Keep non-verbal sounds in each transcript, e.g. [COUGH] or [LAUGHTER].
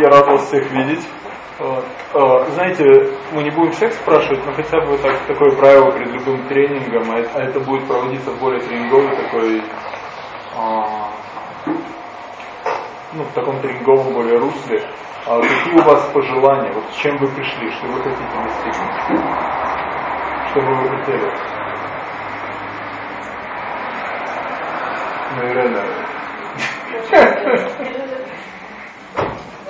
я рад вас всех видеть. Э, знаете, мы не будем всех спрашивать, но хотя бы так, такое правило перед любым тренингом, а, а это будет проводиться в более тренинговой такой, а, ну, в таком тренинговом более русле. А какие у вас пожелания? Вот с чем вы пришли? Что вы хотите достигнуть? Что бы вы хотели? Ну, Ирена.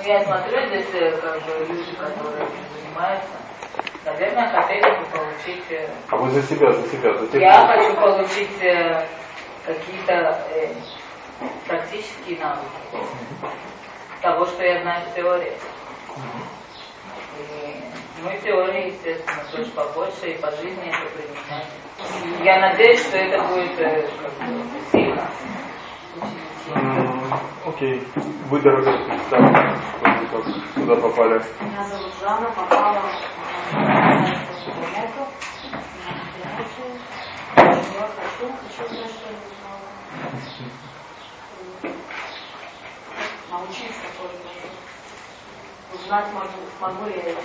Ну, я смотрю, здесь как бы люди, которые занимаются, наверное, хотели бы получить... Э, а вы за себя, за себя, за тех, Я хочу получить э, какие-то э, практические навыки того, что я знаю в теории. И, ну и теории, естественно, тоже побольше, и по жизни это применять. Я надеюсь, что это будет как бы, сильно. Окей. Вы, дорогая, представьте, что вы сюда попали. Меня зовут Жанна, попала в интернету. Я хочу, хочу научиться тоже узнать, могу, могу ли я это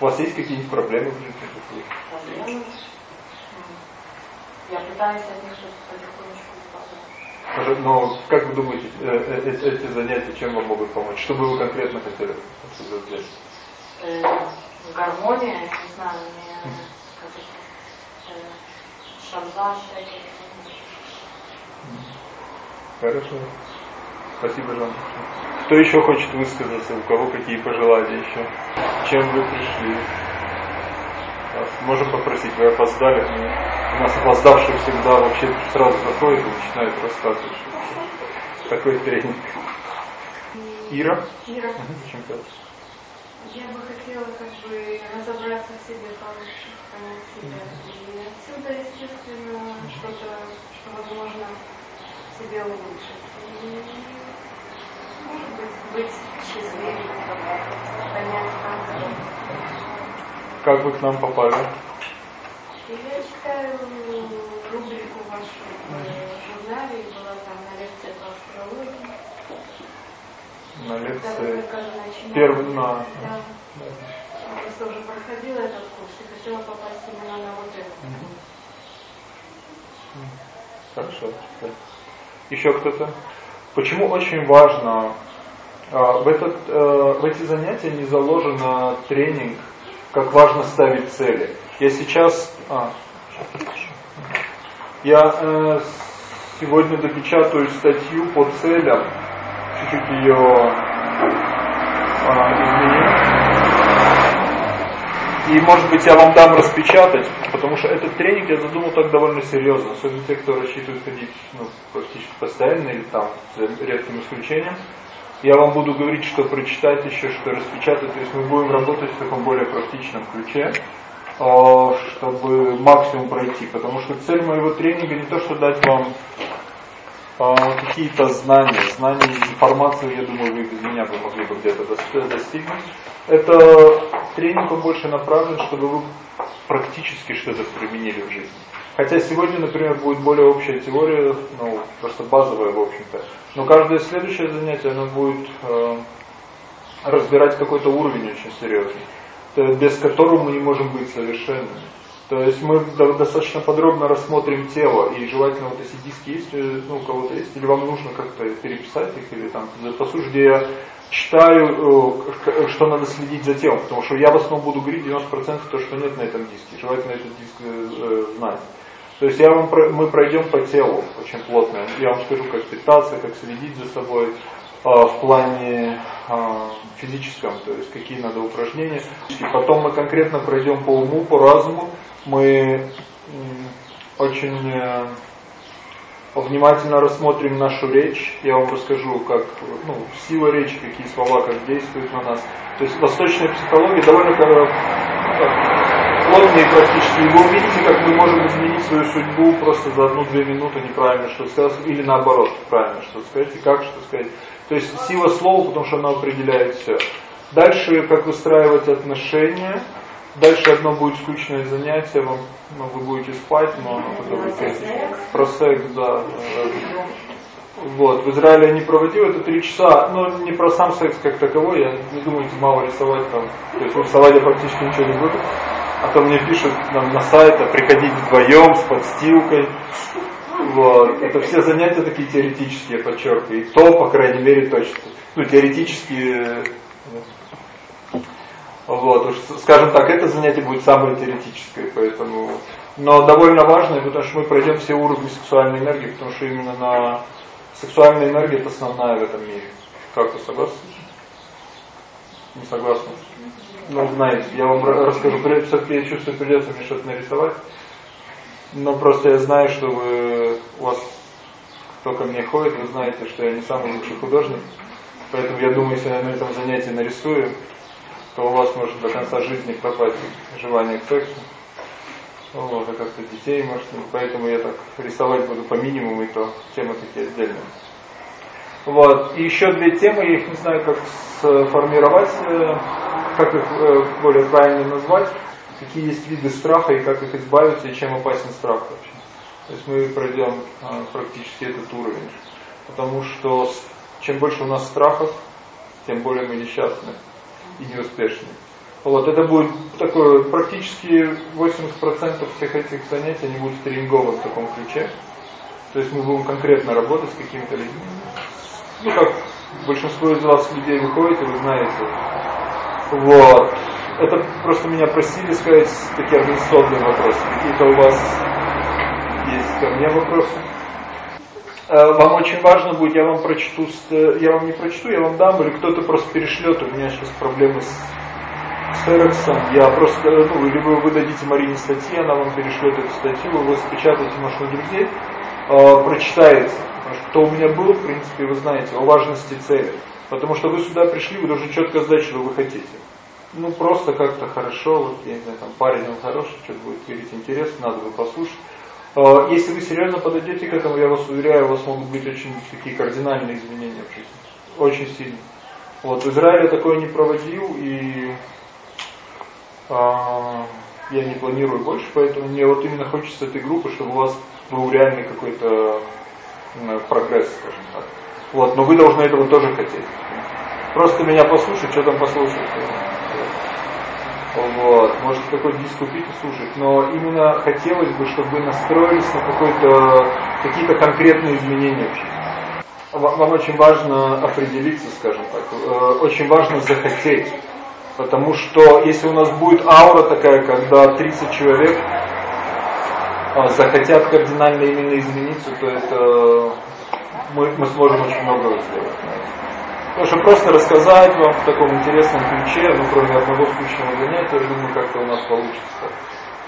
У вас есть какие-нибудь проблемы в жизни? Проблемы? Я пытаюсь от них избавляться. Но как вы думаете, э, э, э, эти занятия чем вам могут помочь? Что бы вы конкретно хотели отсюда взять? Э, гармония, не знаю, мне как э, шабза, Хорошо. Спасибо, Жан. Кто еще хочет высказаться? У кого какие пожелания еще? Чем вы пришли? Можем попросить, вы опоздали. У нас опоздавший всегда вообще сразу заходит и начинает рассказывать. Такой тренинг. Ира? Ира. Зачем Я бы хотела как бы разобраться в себе получше, понять себя. И отсюда, естественно, что-то, что возможно себе улучшить. И может быть, быть счастливее, понять, как Как вы к нам попали? Я читаю рубрику вашу в журнале, была там на лекции по астрологии. На лекции. Первый на... Да. Я просто уже проходила этот курс и хотела попасть именно на вот этот. Хорошо. Еще кто-то? Почему очень важно а, в, этот, э, в эти занятия не заложено тренинг, как важно ставить цели. Я сейчас, а, я э, сегодня допечатаю статью по целям, чуть-чуть ее а, изменю. И может быть я вам дам распечатать, потому что этот тренинг я задумал так довольно серьезно, особенно те, кто рассчитывает ходить ну, практически постоянно или там с редким исключением. Я вам буду говорить, что прочитать еще, что распечатать, то есть мы будем работать в таком более практичном ключе, а, чтобы максимум пройти, потому что цель моего тренинга не то, что дать вам а, какие-то знания, знания, информацию, я думаю, вы без меня бы могли бы где-то достигнуть. Это тренинг больше направлен, чтобы вы практически что-то применили в жизни. Хотя сегодня, например, будет более общая теория, ну, просто базовая, в общем-то. Но каждое следующее занятие, оно будет э, разбирать какой-то уровень очень серьезный, без которого мы не можем быть совершенными. То есть мы достаточно подробно рассмотрим тело, и желательно вот эти диски есть, э, ну, у кого-то есть, или вам нужно как-то переписать их, или там, по сути, где я читаю, э, что надо следить за телом, потому что я в основном буду говорить 90% то, что нет на этом диске, желательно этот диск э, знать. То есть я вам, мы пройдем по телу очень плотно, я вам скажу, как питаться, как следить за собой, в плане физическом, то есть какие надо упражнения. И потом мы конкретно пройдем по уму, по разуму, мы очень э, внимательно рассмотрим нашу речь. Я вам расскажу, как ну, сила речи, какие слова, как действуют на нас. То есть восточная психология довольно плотная и практически. И вы увидите, как мы можем изменить свою судьбу просто за одну-две минуты неправильно что сказать, или наоборот, правильно что сказать, и как что сказать. То есть сила слова, потому что она определяет все. Дальше, как выстраивать отношения, Дальше одно будет скучное занятие, вам, ну, вы будете спать, но оно потом Про секс, да. Вот, в Израиле я не проводил это три часа, но не про сам секс как таковой, я не думаю, мало рисовать там, то есть рисовать я практически ничего не буду. А то мне пишут нам на сайт, приходить вдвоем с подстилкой. Вот. Это все занятия такие теоретические, подчеркиваю. И то, по крайней мере, точно. Ну, теоретические вот, уж, скажем так, это занятие будет самое теоретическое, поэтому... Но довольно важное, потому что мы пройдем все уровни сексуальной энергии, потому что именно на сексуальная энергия это основная в этом мире. Как вы согласны? Не согласны? Ну, знаете, я вам расскажу, все-таки я чувствую, придется мне что-то нарисовать. Но просто я знаю, что вы, у вас, кто ко мне ходит, вы знаете, что я не самый лучший художник. Поэтому я думаю, если я на этом занятии нарисую, то у вас может до конца жизни пропасть желание к сексу. Вот, а как-то детей может, поэтому я так рисовать буду по минимуму, и то темы такие отдельные. Вот. И еще две темы, я их не знаю, как сформировать, э, как их э, более правильно назвать, какие есть виды страха и как их избавиться, и чем опасен страх вообще. То есть мы пройдем а, практически этот уровень. Потому что чем больше у нас страхов, тем более мы несчастны и неуспешны. Вот, это будет такое, практически 80% всех этих занятий, они будут тренинговы в таком ключе. То есть мы будем конкретно работать с какими-то людьми. Ну, как большинство из вас людей выходит, и вы знаете. Вот. Это просто меня просили сказать такие организационные вопросы. Какие-то у вас есть ко мне вопросы? Э, вам очень важно будет, я вам прочту, э, я вам не прочту, я вам дам, или кто-то просто перешлет, у меня сейчас проблемы с, с Эрексом, я просто, э, ну, либо вы дадите Марине статьи, она вам перешлет эту статью, вы распечатаете, может, на друзей, э, прочитаете, что у меня был, в принципе, вы знаете, о важности цели, потому что вы сюда пришли, вы должны четко знать, что вы хотите. Ну, просто как-то хорошо, вот, я не знаю, там, парень он хороший, что-то будет говорить интересно, надо бы послушать. А, если вы серьезно подойдете к этому, я вас уверяю, у вас могут быть очень такие кардинальные изменения в жизни. Очень сильно. Вот, в Израиле такое не проводил, и я не планирую больше, поэтому мне вот именно хочется этой группы, чтобы у вас был реальный какой-то прогресс, скажем так. Вот, но вы должны этого тоже хотеть. Просто меня послушать, что там послушать. Вот, может какой-то диск купить и слушать, но именно хотелось бы, чтобы вы настроились на какой-то какие-то конкретные изменения в. Вам очень важно определиться, скажем так, э, очень важно захотеть. Потому что если у нас будет аура такая, когда 30 человек э, захотят кардинально именно измениться, то это мы, мы сможем очень много сделать. Потому просто рассказать вам в таком интересном ключе, ну кроме одного скучного занятия, я думаю, как-то у нас получится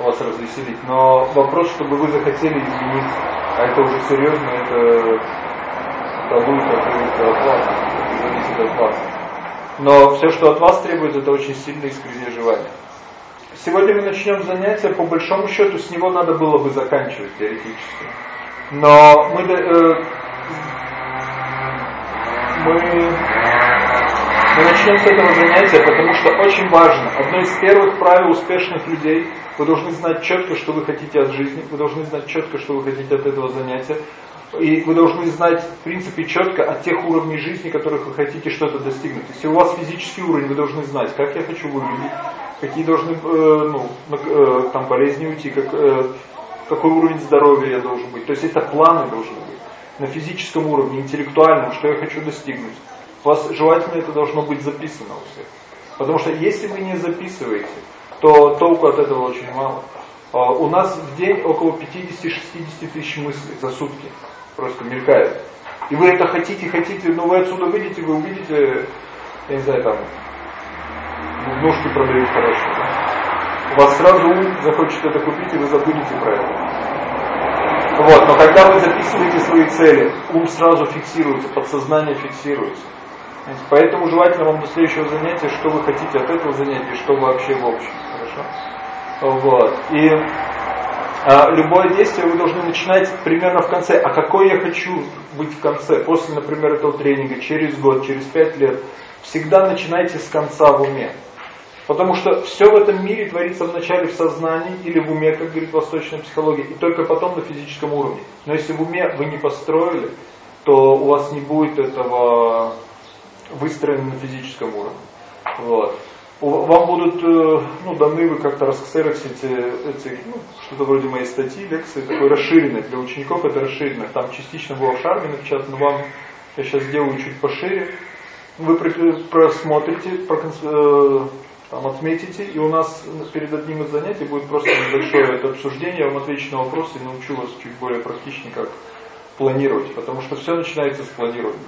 вас развеселить. Но вопрос, чтобы вы захотели изменить, а это уже серьезно, это требует от вас, зависит от вас. Но все, что от вас требуется, это очень сильное искреннее желание. Сегодня мы начнем занятие, по большому счету, с него надо было бы заканчивать теоретически. Но мы э, мы, мы начнем с этого занятия, потому что очень важно. Одно из первых правил успешных людей, вы должны знать четко, что вы хотите от жизни, вы должны знать четко, что вы хотите от этого занятия, и вы должны знать, в принципе, четко от тех уровней жизни, которых вы хотите что-то достигнуть. Если у вас физический уровень, вы должны знать, как я хочу выглядеть, какие должны э, ну, э, там болезни уйти, как, э, какой уровень здоровья я должен быть. То есть это планы должны быть на физическом уровне, интеллектуальном, что я хочу достигнуть. У вас желательно это должно быть записано у всех. Потому что если вы не записываете, то толку от этого очень мало. А, у нас в день около 50-60 тысяч мыслей за сутки. Просто мелькает. И вы это хотите, хотите, но вы отсюда выйдете, вы увидите, я не знаю, там, ножки продают хорошие. Да? Вас сразу ум захочет это купить, и вы забудете про это. Вот, но когда вы записываете свои цели, ум сразу фиксируется, подсознание фиксируется. Поэтому желательно вам до следующего занятия, что вы хотите от этого занятия, что вообще в общем. Хорошо? Вот. И любое действие вы должны начинать примерно в конце. А какой я хочу быть в конце? После, например, этого тренинга, через год, через пять лет. Всегда начинайте с конца в уме. Потому что все в этом мире творится вначале в сознании или в уме, как говорит восточная психология, и только потом на физическом уровне. Но если в уме вы не построили, то у вас не будет этого выстроено на физическом уровне. Вот. Вам будут э, ну, даны вы как-то расксероксите эти, ну, что-то вроде моей статьи, лекции, такой расширенной. Для учеников это расширенной. Там частично было в шарме напечатано, но вам я сейчас сделаю чуть пошире. Вы просмотрите, э, там, отметите, и у нас перед одним из занятий будет просто небольшое это обсуждение, я вам отвечу на вопросы и научу вас чуть более практично, как планировать, потому что все начинается с планирования.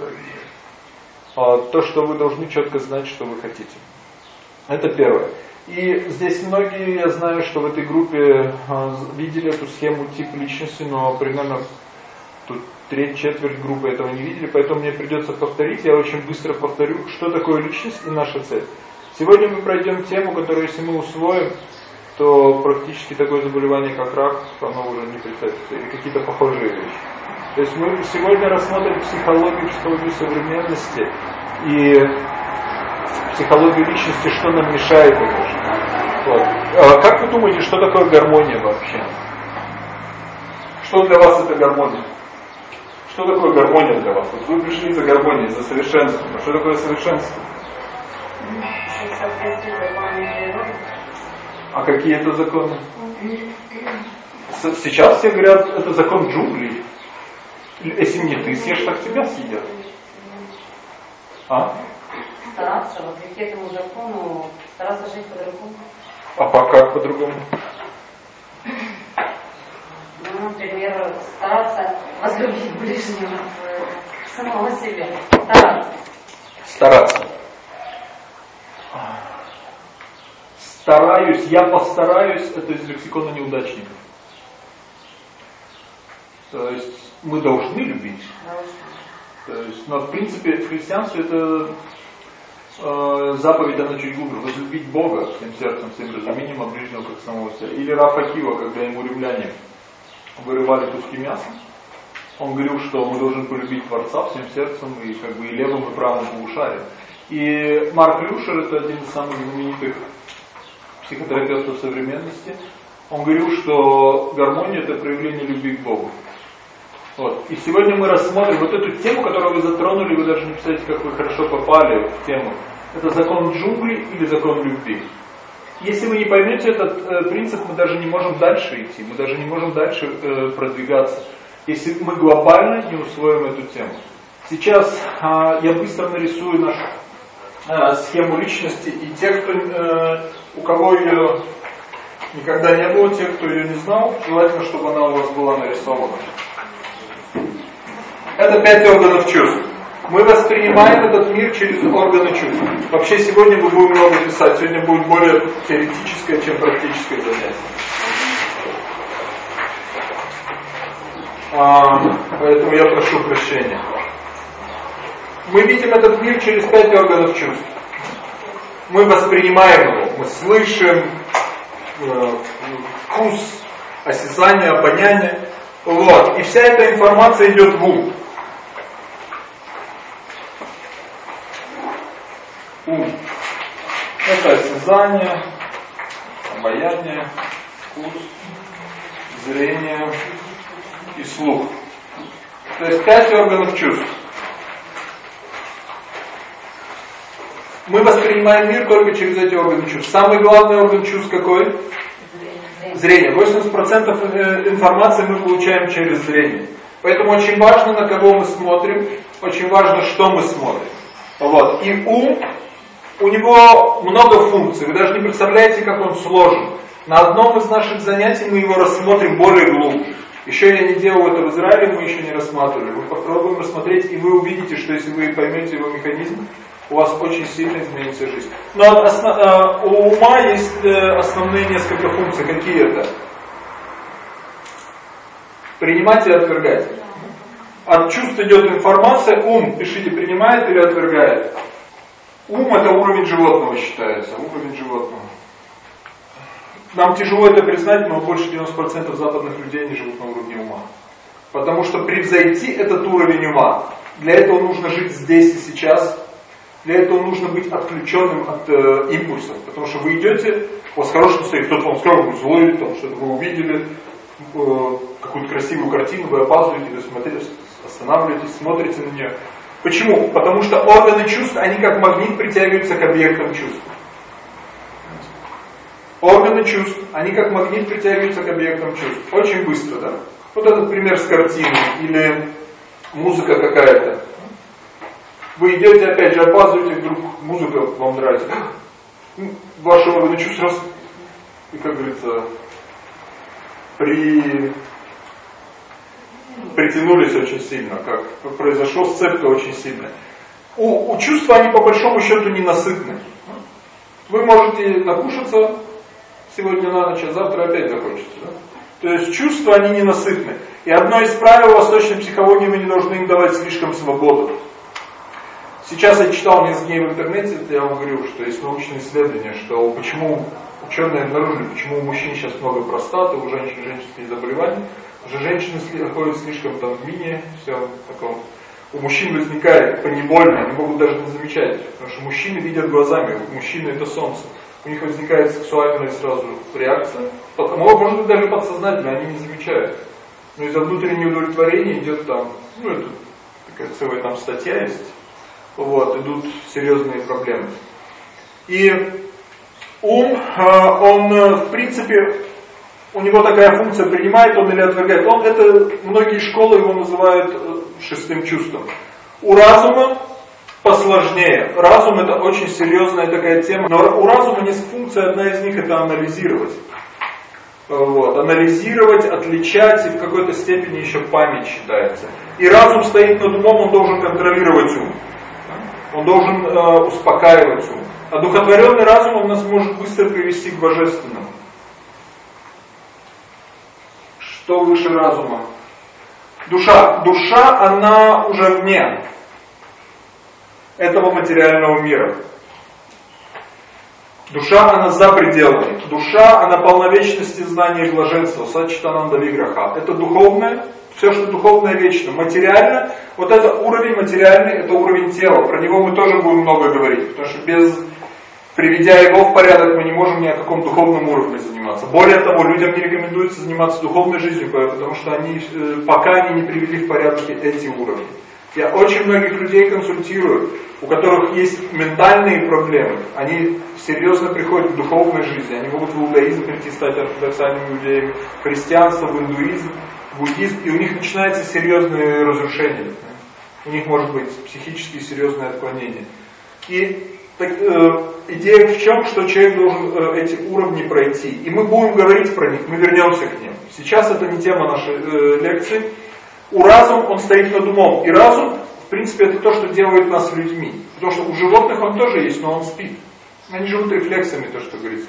А то, что вы должны четко знать, что вы хотите. Это первое. И здесь многие, я знаю, что в этой группе а, видели эту схему тип личности, но примерно тут треть, четверть группы этого не видели, поэтому мне придется повторить, я очень быстро повторю, что такое личность и наша цель. Сегодня мы пройдем тему, которую если мы усвоим, то практически такое заболевание, как рак, оно уже не представится, или какие-то похожие вещи. То есть мы сегодня рассмотрим психологию, психологию современности и психологию личности, что нам мешает это. Вот. А как вы думаете, что такое гармония вообще? Что для вас это гармония? Что такое гармония для вас? Вот вы пришли за гармонией, за совершенством. А что такое совершенство? А какие это законы? Сейчас все говорят, это закон джунглей. Если не ты съешь, так тебя съедят. А? Стараться, вопреки этому закону, стараться жить по-другому. А по как по-другому? Ну, например, стараться возлюбить ближнего самого себя. Стараться. Стараться. Стараюсь, я постараюсь, это из лексикона неудачников. То есть мы должны любить. То есть, но в принципе в христианстве это э, заповедь она чуть глубже. Возлюбить Бога всем сердцем, всем разумением, а ближнего как самого себя. Или Рафакива, когда ему римляне вырывали куски мяса, он говорил, что мы должны полюбить Творца всем сердцем и как бы и левым, и правым полушарием. И Марк Люшер, это один из самых знаменитых психотерапевтов современности, он говорил, что гармония это проявление любви к Богу. Вот. И сегодня мы рассмотрим вот эту тему, которую вы затронули, вы даже не представляете, как вы хорошо попали в тему. Это закон джунглей или закон любви. Если вы не поймете этот э, принцип, мы даже не можем дальше идти, мы даже не можем дальше э, продвигаться, если мы глобально не усвоим эту тему. Сейчас э, я быстро нарисую нашу э, схему личности, и те, кто, э, у кого ее никогда не было, те, кто ее не знал, желательно, чтобы она у вас была нарисована. Это пять органов чувств. Мы воспринимаем этот мир через органы чувств. Вообще сегодня мы будем много писать. Сегодня будет более теоретическое, чем практическое занятие. А, поэтому я прошу прощения. Мы видим этот мир через пять органов чувств. Мы воспринимаем его, мы слышим э, вкус, осязание, обоняние. Вот. И вся эта информация идет в ум. Ум. Это осязание, обаяние, вкус, зрение и слух. То есть пять органов чувств. Мы воспринимаем мир только через эти органы чувств. Самый главный орган чувств какой? Зрение. 80% э, информации мы получаем через зрение. Поэтому очень важно, на кого мы смотрим, очень важно, что мы смотрим. Вот. И ум у него много функций, вы даже не представляете, как он сложен. На одном из наших занятий мы его рассмотрим более глубже. Еще я не делал это в Израиле, мы еще не рассматривали. Мы попробуем рассмотреть, и вы увидите, что если вы поймете его механизм, у вас очень сильно изменится жизнь. Но основ, э, у ума есть э, основные несколько функций. Какие это? Принимать и отвергать. От чувств идет информация, ум, пишите, принимает или отвергает. Ум это уровень животного считается, уровень животного. Нам тяжело это признать, но больше 90% западных людей не живут на уровне ума. Потому что превзойти этот уровень ума, для этого нужно жить здесь и сейчас, для этого нужно быть отключенным от э, импульсов. Потому что вы идете, у вас хорошее настроение, кто-то вам сказал, вы злой, что вы увидели э, какую-то красивую картину, вы опаздываете, вы смотрите, Останавливаетесь, смотрите на нее. Почему? Потому что органы чувств, они как магнит притягиваются к объектам чувств. Органы чувств, они как магнит притягиваются к объектам чувств. Очень быстро, да? Вот этот пример с картиной или музыка какая-то. Вы идете, опять же, опаздываете, вдруг музыка вам нравится. Ваши органы чувств раз, и как говорится, при притянулись очень сильно, как произошло сцепка очень сильная. У, у чувства они по большому счету ненасытны. Вы можете накушаться сегодня на ночь, а завтра опять захочется. Да? То есть чувства, они ненасытны. И одно из правил восточной психологии, вы не должны им давать слишком свободу. Сейчас я читал несколько дней в интернете, я вам говорю, что есть научные исследования, что почему ученые обнаружили, почему у мужчин сейчас много простаты, у женщин женские заболевания. Уже женщины ходят слишком там в мини, все таком. У мужчин возникает поневольно, они могут даже не замечать, потому что мужчины видят глазами, мужчины это солнце. У них возникает сексуальная сразу реакция, потому, может быть даже подсознательно, они не замечают. Но из-за внутреннего удовлетворения идет там, ну это такая целая там статья есть, вот, идут серьезные проблемы. И ум, а, он э, в принципе, у него такая функция, принимает он или отвергает. Он, это, многие школы его называют э, шестым чувством. У разума посложнее. Разум это очень серьезная такая тема. Но у разума есть функция, одна из них это анализировать. Вот, анализировать, отличать и в какой-то степени еще память считается. И разум стоит над умом, он должен контролировать ум. Он должен э, успокаивать ум. Одухотворенный разум он нас может быстро привести к божественному. Что выше разума? Душа. Душа, она уже вне этого материального мира. Душа, она за пределами. Душа, она полновечности знания и блаженства. Сачитананда Виграха. Это духовное, все, что духовное, вечно. Материально, вот это уровень материальный, это уровень тела. Про него мы тоже будем много говорить. Потому что без, приведя его в порядок, мы не можем ни о каком духовном уровне заниматься. Более того, людям не рекомендуется заниматься духовной жизнью, потому что они, э, пока они не привели в порядок эти уровни. Я очень многих людей консультирую, у которых есть ментальные проблемы. Они серьезно приходят к духовной жизни. Они могут в иудаизм прийти, стать ортодоксальными иудеями, в христианство, в индуизм, в буддизм, и у них начинаются серьезные разрушения. У них может быть психические серьезные отклонения. И так, э, идея в чем, что человек должен э, эти уровни пройти. И мы будем говорить про них, мы вернемся к ним. Сейчас это не тема нашей э, лекции. У разум, он стоит над умом. И разум, в принципе, это то, что делает нас людьми. Потому что у животных он тоже есть, но он спит. Они живут рефлексами, то, что говорится.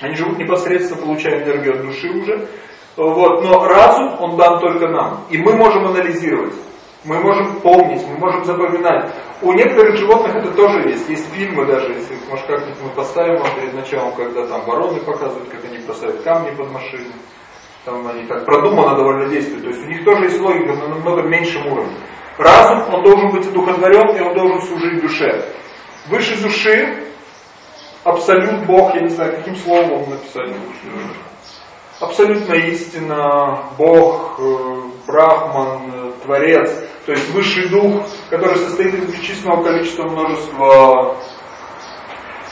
Они живут непосредственно, получая энергию от души уже. Вот. Но разум, он дан только нам. И мы можем анализировать. Мы можем помнить, мы можем запоминать. У некоторых животных это тоже есть. Есть фильмы даже, если, может, как-нибудь мы поставим вам перед началом, когда там вороны показывают, как они бросают камни под машину там они так продуманно довольно действуют. То есть у них тоже есть логика, но на намного меньшем уровне. Разум, он должен быть одухотворен, и он должен служить душе. Выше души, абсолют Бог, я не знаю, каким словом написать. Абсолютная истина, Бог, э, Брахман, э, Творец, то есть высший дух, который состоит из бесчисленного количества множества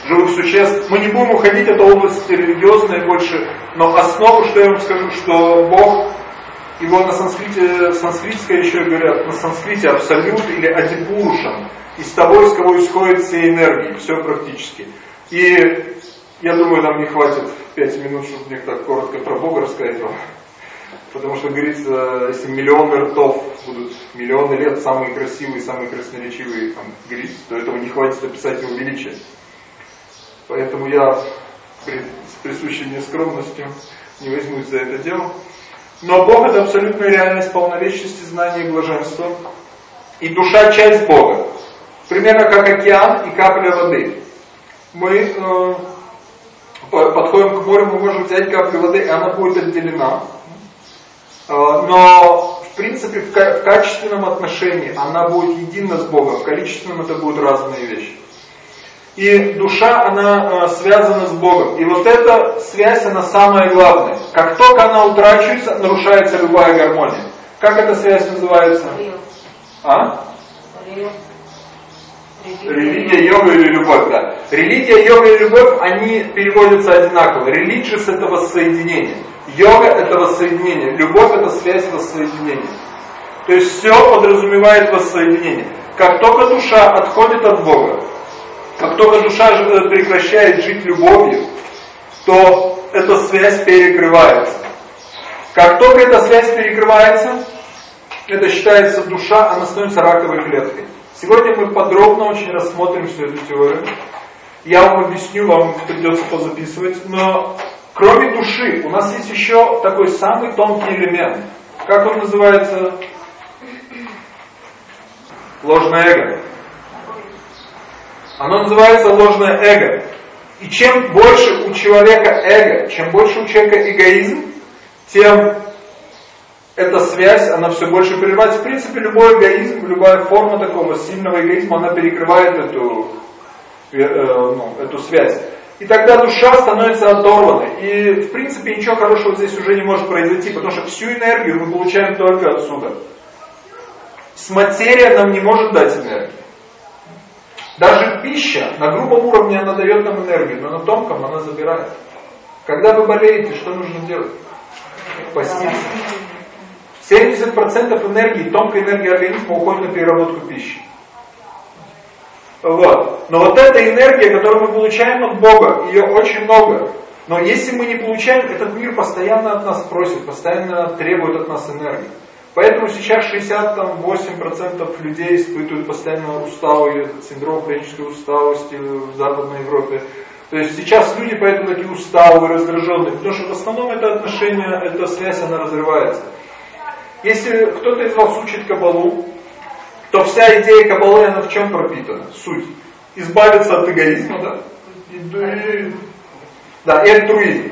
живых существ. Мы не будем уходить, это область религиозная больше, но основу, что я вам скажу, что Бог, его на санскрите, санскритское еще говорят, на санскрите абсолют или адипурушам, из того, из кого исходят все энергии, все практически. И я думаю, нам не хватит 5 минут, чтобы мне так коротко про Бога рассказать вам. Потому что, говорится, если миллионы ртов будут миллионы лет самые красивые, самые красноречивые там, говорить, то этого не хватит описать его величие. Поэтому я с присущей мне скромностью не возьмусь за это дело. Но Бог это абсолютная реальность полновечности, знания и блаженства. И душа часть Бога. Примерно как океан и капля воды. Мы э, подходим к морю, мы можем взять каплю воды, и она будет отделена. Э, но в принципе в, качественном отношении она будет едина с Богом, в количественном это будут разные вещи. И душа, она э, связана с Богом. И вот эта связь, она самая главная. Как только она утрачивается, нарушается любая гармония. Как эта связь называется? А? Религия, йога или любовь, да. Религия, йога и любовь, они переводятся одинаково. Religious это воссоединение. Йога это воссоединение. Любовь это связь воссоединения. То есть все подразумевает воссоединение. Как только душа отходит от Бога, как только душа э, прекращает жить любовью, то эта связь перекрывается. Как только эта связь перекрывается, это считается душа, она становится раковой клеткой. Сегодня мы подробно очень рассмотрим всю эту теорию. Я вам объясню, вам придется позаписывать, но кроме души у нас есть еще такой самый тонкий элемент. Как он называется? Ложное эго. Оно называется ложное эго. И чем больше у человека эго, чем больше у человека эгоизм, тем эта связь, она все больше прерывается. В принципе, любой эгоизм, любая форма такого сильного эгоизма, она перекрывает эту, э, э, ну, эту связь. И тогда душа становится оторванной. И, в принципе, ничего хорошего здесь уже не может произойти, потому что всю энергию мы получаем только отсюда. С материя нам не может дать энергию. Даже пища, на грубом уровне она дает нам энергию, но на тонком она забирает. Когда вы болеете, что нужно делать? Поститься. 70% энергии, тонкой энергии организма уходит на переработку пищи. Вот. Но вот эта энергия, которую мы получаем от Бога, ее очень много. Но если мы не получаем, этот мир постоянно от нас просит, постоянно требует от нас энергии. Поэтому сейчас 68% людей испытывают постоянно усталый синдром хронической усталости в Западной Европе. То есть сейчас люди поэтому такие усталые, раздраженные, потому что в основном это отношение, эта связь, она разрывается. Если кто-то из вас учит кабалу, то вся идея кабалы, она в чем пропитана? Суть. Избавиться от эгоизма, да? Да, и альтруизм.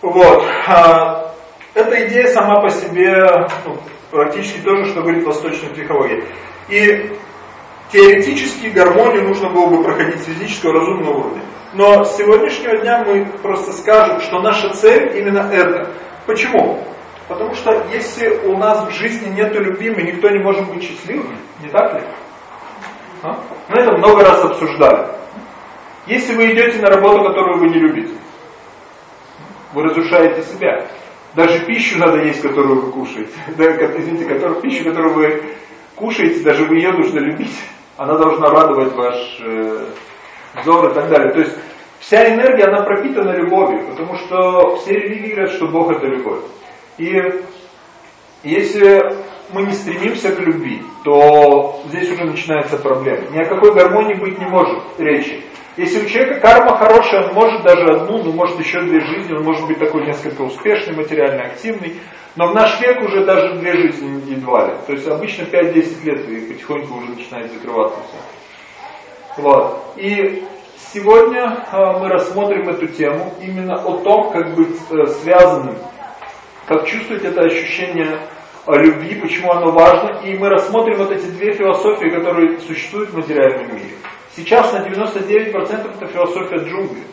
Вот. А, эта идея сама по себе ну, практически то же, что говорит восточная психология. И теоретически гармонию нужно было бы проходить с физического разумного уровня. Но с сегодняшнего дня мы просто скажем, что наша цель именно это. Почему? Потому что если у нас в жизни нет любви, мы никто не может быть счастливым, не так ли? А? Мы это много раз обсуждали. Если вы идете на работу, которую вы не любите, вы разрушаете себя. Даже пищу надо есть, которую вы кушаете. [LAUGHS] Да, извините, которую, пищу, которую вы кушаете, даже вы ее нужно любить. Она должна радовать ваш э, взор и так далее. То есть вся энергия, она пропитана любовью, потому что все религии говорят, что Бог это любовь. И если мы не стремимся к любви, то здесь уже начинается проблема. Ни о какой гармонии быть не может речи. Если у человека карма хорошая, он может даже одну, ну может еще две жизни, он может быть такой несколько успешный, материально активный, но в наш век уже даже две жизни ли. То есть обычно 5-10 лет и потихоньку уже начинает закрываться все. Вот. И сегодня э, мы рассмотрим эту тему именно о том, как быть э, связанным как чувствовать это ощущение любви, почему оно важно. И мы рассмотрим вот эти две философии, которые существуют в материальном мире. Сейчас на 99% это философия джунглей.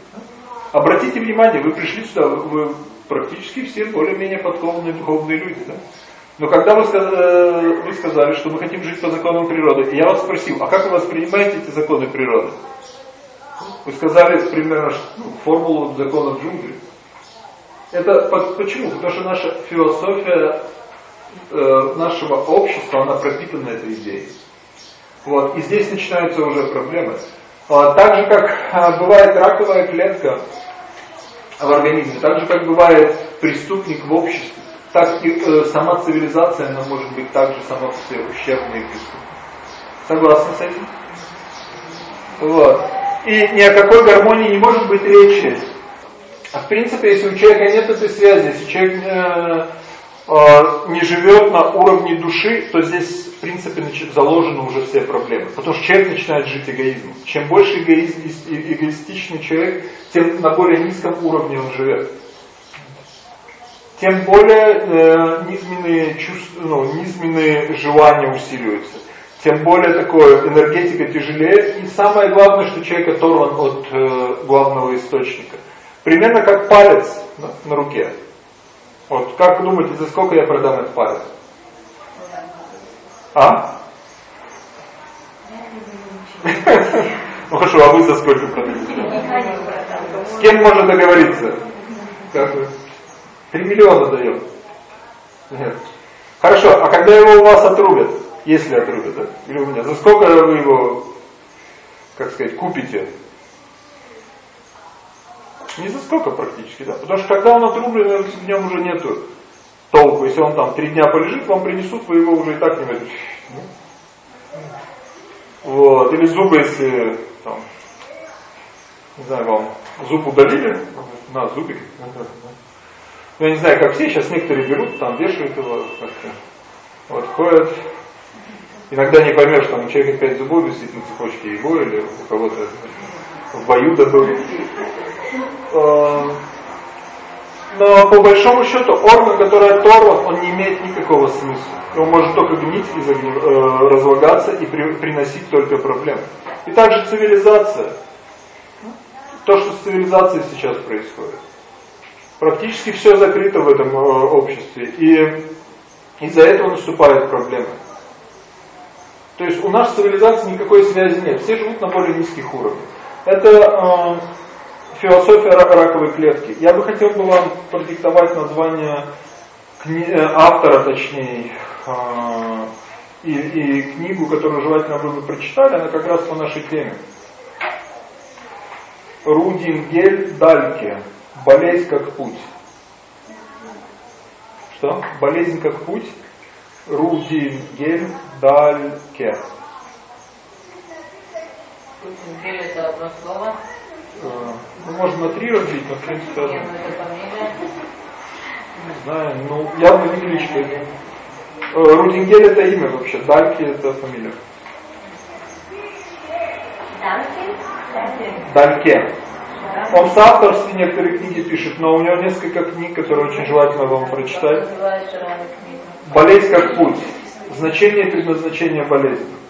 Обратите внимание, вы пришли сюда, вы практически все более-менее подкованные духовные люди. Да? Но когда вы сказали, вы сказали, что мы хотим жить по законам природы, и я вас спросил, а как вы воспринимаете эти законы природы? Вы сказали примерно ну, формулу законов джунглей. Это почему? Потому что наша философия э, нашего общества, она пропитана этой идеей. Вот. И здесь начинаются уже проблемы. А, так же, как а, бывает раковая клетка в организме, так же, как бывает преступник в обществе, так и э, сама цивилизация, она может быть также сама по себе ущербной и преступной. Согласны с этим? Вот. И ни о какой гармонии не может быть речи, а в принципе, если у человека нет этой связи, если человек э, э, не живет на уровне души, то здесь, в принципе, заложены уже все проблемы. Потому что человек начинает жить эгоизмом. Чем больше эгоиз, эгоистичный человек, тем на более низком уровне он живет. Тем более э, низменные, чувства, ну, низменные желания усиливаются. Тем более такое энергетика тяжелее. И самое главное, что человек оторван от э, главного источника. Примерно как палец на, на руке. Вот, как думаете, за сколько я продам этот палец? А? Ну [LAUGHS] хорошо, а вы за сколько продадите? С кем можно договориться? Три миллиона даем. Нет. Хорошо, а когда его у вас отрубят? Если отрубят? Или у меня? За сколько вы его, как сказать, купите? Не за сколько практически, да? Потому что когда он отрублен, в нем уже нету толку. Если он там три дня полежит, вам принесут, вы его уже и так не возьмете. Вот. Или зубы, если там, не знаю, вам зуб удалили, на зубик. Ну, я не знаю, как все, сейчас некоторые берут, там вешают его, вот, ходят. Иногда не поймешь, там у человека пять зубов висит на цепочке его, или у кого-то в бою добыл. А, но по большому счету орган, который оторван, он не имеет никакого смысла. Он может только гнить и э, разлагаться и при, приносить только проблемы. И также цивилизация. То, что с цивилизацией сейчас происходит. Практически все закрыто в этом э, обществе. И из-за этого наступают проблемы. То есть у нашей цивилизации никакой связи нет. Все живут на более низких уровнях. Это э, философия раковой клетки. Я бы хотел бы вам продиктовать название кни... Э, автора, точнее, э, и, и книгу, которую желательно вы бы прочитали, она как раз по нашей теме. Рудингель Дальке. Болезнь как путь. Что? Болезнь как путь. Рудингель Дальке. Рудингель это одно слово? Э, ну, можно три разбить, но в принципе... Нет, ну это фамилия. Не знаю, ну, явно не кличка. Э, Рудингель это имя вообще, Дальки это фамилия. Дальке. Он в соавторстве некоторые книги пишет, но у него несколько книг, которые очень желательно вам прочитать. Болезнь как путь. Значение и предназначение болезни.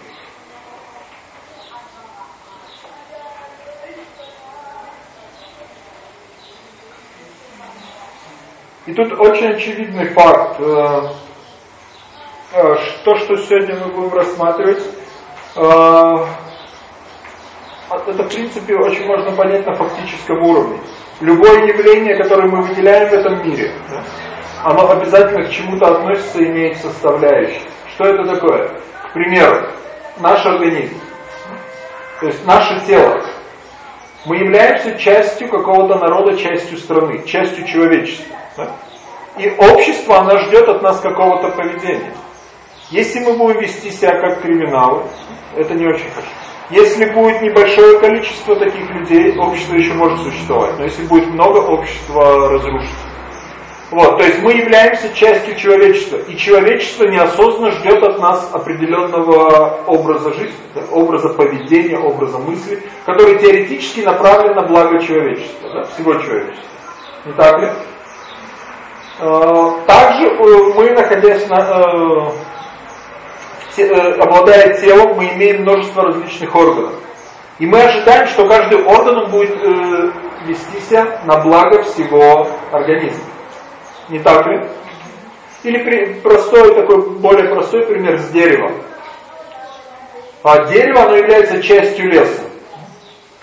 И тут очень очевидный факт. Э, э, то, что сегодня мы будем рассматривать, э, это в принципе очень можно понять на фактическом уровне. Любое явление, которое мы выделяем в этом мире, оно обязательно к чему-то относится и имеет составляющие. Что это такое? К примеру, наш организм, то есть наше тело. Мы являемся частью какого-то народа, частью страны, частью человечества. И общество, оно ждет от нас какого-то поведения. Если мы будем вести себя как криминалы, это не очень хорошо. Если будет небольшое количество таких людей, общество еще может существовать. Но если будет много, общество разрушится. Вот, то есть мы являемся частью человечества. И человечество неосознанно ждет от нас определенного образа жизни, образа поведения, образа мысли, который теоретически направлен на благо человечества, да, всего человечества. Не так ли? Э, также э, мы, находясь на, э, обладая телом, мы имеем множество различных органов. И мы ожидаем, что каждый орган будет вести себя на благо всего организма. Не так ли? Или простой такой, более простой пример с деревом. А дерево, оно является частью леса.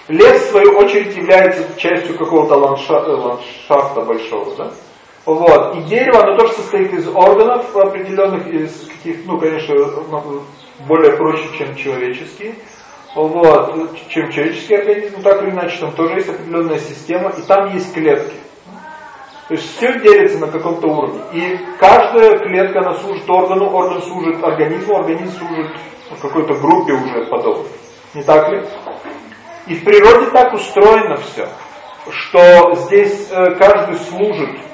Лес, в свою очередь, является частью какого-то ландшафта, ландшафта большого. Да? Вот. И дерево, оно тоже состоит из органов определенных, из каких, ну, конечно, более проще, чем человеческие. Вот. Чем человеческий организм, ну, так или иначе, там тоже есть определенная система, и там есть клетки. То есть все делится на каком-то уровне. И каждая клетка, она служит органу, орган служит организму, организм служит какой-то группе уже подобной. Не так ли? И в природе так устроено все, что здесь э, каждый служит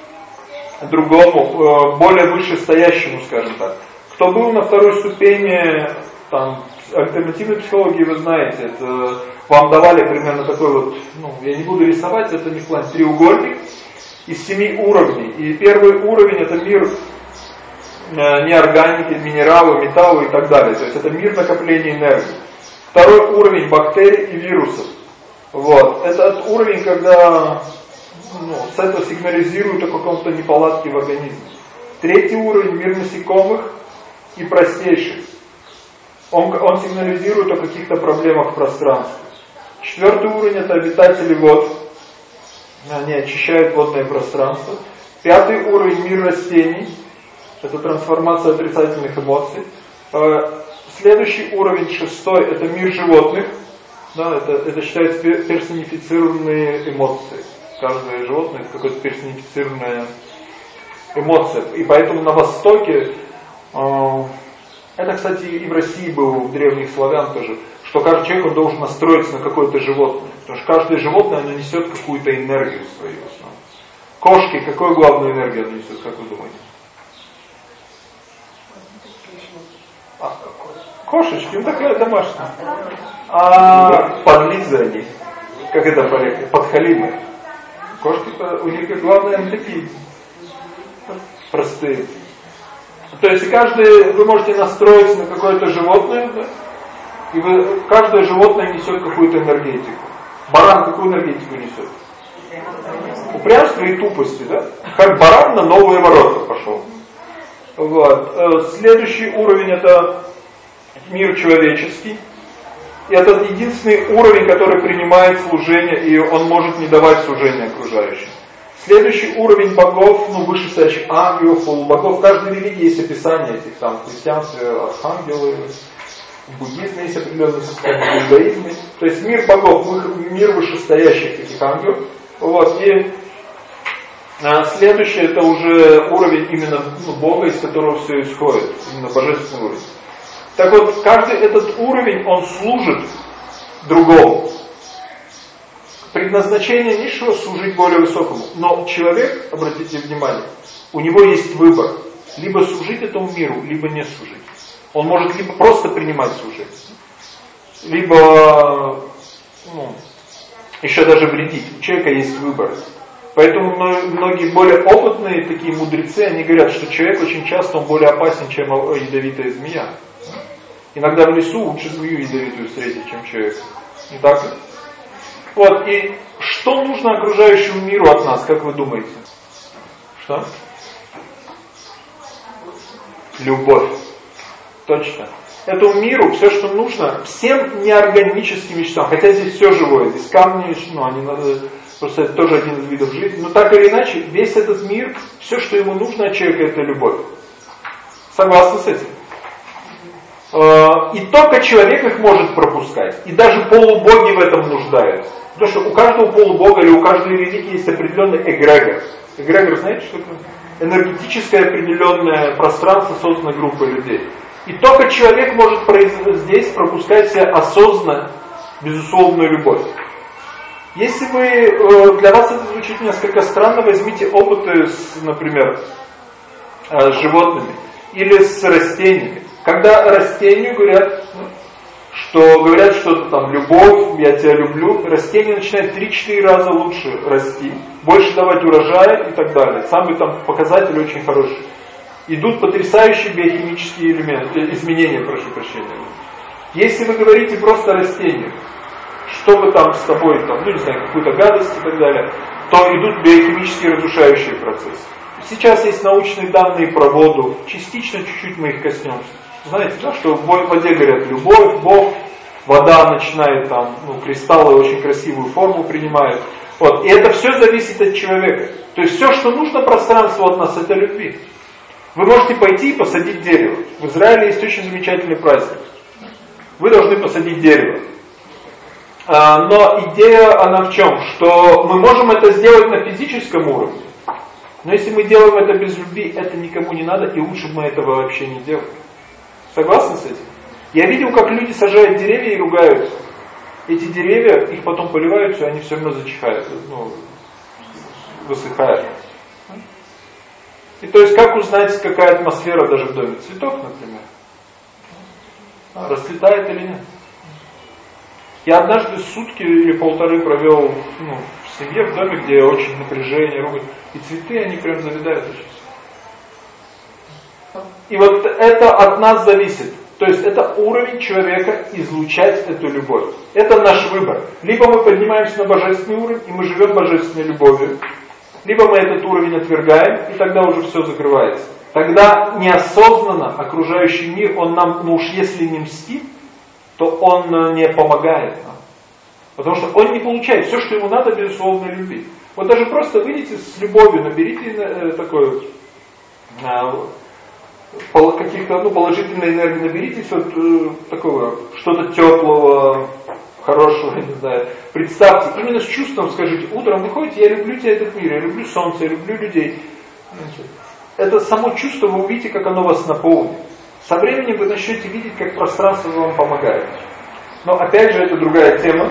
другому, э, более вышестоящему, скажем так. Кто был на второй ступени там, альтернативной психологии, вы знаете, это вам давали примерно такой вот, ну, я не буду рисовать, это не в плане треугольник из семи уровней. И первый уровень это мир э, неорганики, минералы, металлы и так далее. То есть это мир накопления энергии. Второй уровень бактерий и вирусов. Вот. Это уровень, когда ну, с этого сигнализирует о каком-то неполадке в организме. Третий уровень – мир насекомых и простейших. Он, он сигнализирует о каких-то проблемах в пространстве. Четвертый уровень это обитатели вод. Они очищают водное пространство. Пятый уровень мир растений. Это трансформация отрицательных эмоций. Э, следующий уровень, шестой, это мир животных. Да, это, это считается персонифицированные эмоции. Каждое животное это какое-то персонифицированная эмоция. И поэтому на Востоке, э, это, кстати, и в России было, у древних славян тоже, что каждый человек он должен настроиться на какое-то животное. Потому что каждое животное, оно несет какую-то энергию свою. Кошки, какую главную энергию оно несет, как вы думаете? А, кошечки, ну такая домашняя. А подлизы они, как это по подхалимы. Кошки, у них главное, они простые. То есть каждый, вы можете настроиться на какое-то животное, да? и вы, каждое животное несет какую-то энергетику. Баран какую энергетику несет? Упрямство и тупости, да? Как баран на новые ворота пошел. Вот. Э, следующий уровень это мир человеческий. И это единственный уровень, который принимает служение, и он может не давать служение окружающим. Следующий уровень богов, ну, вышестоящих ангелов, полубогов. В каждой религии есть описание этих там, в христианстве архангелы, в буддизме есть определенные состояния, в иудаизме. То есть мир богов, мир вышестоящих этих ангелов. Вот, и а, следующий это уже уровень именно ну, Бога, из которого все исходит, именно божественный уровень. Так вот, каждый этот уровень, он служит другому. Предназначение низшего служить более высокому. Но человек, обратите внимание, у него есть выбор. Либо служить этому миру, либо не служить. Он может либо просто принимать служение, либо ну, еще даже вредить. У человека есть выбор. Поэтому многие более опытные такие мудрецы, они говорят, что человек очень часто он более опасен, чем ядовитая змея. Иногда в лесу лучше змею ядовитую встретить, чем человек. Не так ли? Вот, и что нужно окружающему миру от нас, как вы думаете? Что? Любовь. Точно. Этому миру все, что нужно, всем неорганическим веществам, хотя здесь все живое, здесь камни, ну, они просто это тоже один из видов жизни, но так или иначе, весь этот мир, все, что ему нужно от человека, это любовь. Согласны с этим? Э, и только человек их может пропускать. И даже полубоги в этом нуждаются. Потому что у каждого полубога или у каждой религии есть определенный эгрегор. Эгрегор, знаете, что такое? Энергетическое определенное пространство, созданное группой людей. И только человек может здесь пропускать себе осознанно безусловную любовь. Если вы, э, для вас это звучит несколько странно, возьмите опыты, с, например, э, с животными или с растениями. Когда растению говорят, что говорят что-то там, любовь, я тебя люблю, растение начинает 3-4 раза лучше расти, больше давать урожая и так далее. Самый там показатель очень хороший. Идут потрясающие биохимические элементы, э, изменения, прошу прощения. Если вы говорите просто растению, что бы там с тобой, там, ну не знаю, какую-то гадость и так далее, то идут биохимические разрушающие процессы. Сейчас есть научные данные про воду, частично чуть-чуть мы их коснемся. Знаете, да, что в воде говорят любовь, Бог, вода начинает там, ну, кристаллы очень красивую форму принимают. Вот. И это все зависит от человека. То есть все, что нужно пространству от нас, это любви. Вы можете пойти и посадить дерево. В Израиле есть очень замечательный праздник. Вы должны посадить дерево. А, но идея она в чем? Что мы можем это сделать на физическом уровне. Но если мы делаем это без любви, это никому не надо, и лучше бы мы этого вообще не делали. Согласны с этим? Я видел, как люди сажают деревья и ругаются. Эти деревья, их потом поливают, и они все равно зачихают, ну, высыхают. И то есть, как узнать, какая атмосфера даже в доме? Цветок, например. А, расцветает или нет? Я однажды сутки или полторы провел ну, в семье, в доме, где очень напряжение, ругать. И цветы, они прям завидают очень и вот это от нас зависит. То есть это уровень человека излучать эту любовь. Это наш выбор. Либо мы поднимаемся на божественный уровень, и мы живем божественной любовью. Либо мы этот уровень отвергаем, и тогда уже все закрывается. тогда неосознанно окружающий мир, он нам, ну уж если не мстит, то он э, не помогает нам. Потому что он не получает все, что ему надо, безусловно, любить. Вот даже просто выйдите с любовью, наберите э, такое каких-то ну, положительной энергии, наберитесь вот э, такого, что-то теплого, хорошего, не знаю. Представьте, именно с чувством скажите, утром выходите, я люблю тебя этот мир, я люблю солнце, я люблю людей. Это само чувство, вы увидите, как оно вас наполнит. Со временем вы начнете видеть, как пространство вам помогает. Но опять же, это другая тема.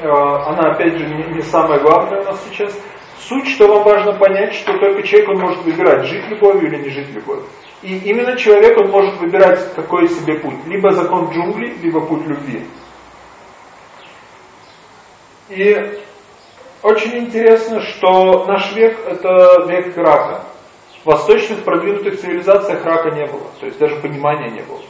Э, она опять же не самая главная у нас сейчас. Суть, что вам важно понять, что только человек он может выбирать, жить любовью или не жить любовью. И именно человек он может выбирать какой себе путь. Либо закон джунглей, либо путь любви. И очень интересно, что наш век это век рака. В восточных продвинутых цивилизациях рака не было, то есть даже понимания не было.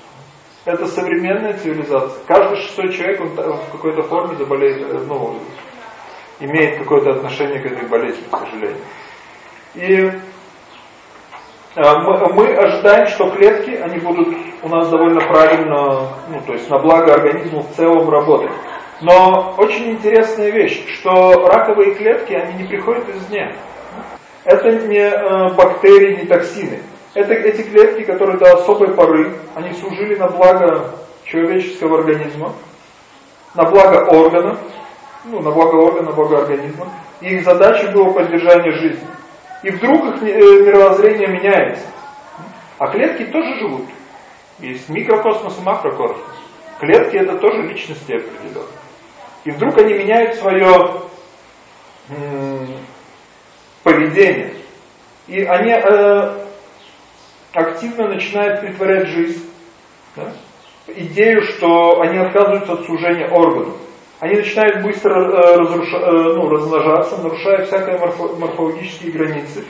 Это современная цивилизация. Каждый шестой человек он в какой-то форме заболеет, э, ну, имеет какое-то отношение к этой болезни, к сожалению. И мы, мы ожидаем, что клетки, они будут у нас довольно правильно, ну, то есть на благо организму в целом работать. Но очень интересная вещь, что раковые клетки, они не приходят извне. Это не э, бактерии, не токсины. Это эти клетки, которые до особой поры, они служили на благо человеческого организма, на благо органа, ну, на благо органа, на благо организма. Их задача была поддержание жизни. И вдруг их э, мировоззрение меняется. А клетки тоже живут. Есть микрокосмос и макрокосмос. Клетки это тоже личности определенные. И вдруг они меняют свое поведение. И они э, активно начинают притворять жизнь. Да? Идею, что они отказываются от сужения органов. Они начинают быстро э, разруша, э, ну, размножаться, нарушая всякие морфо, морфологические границы.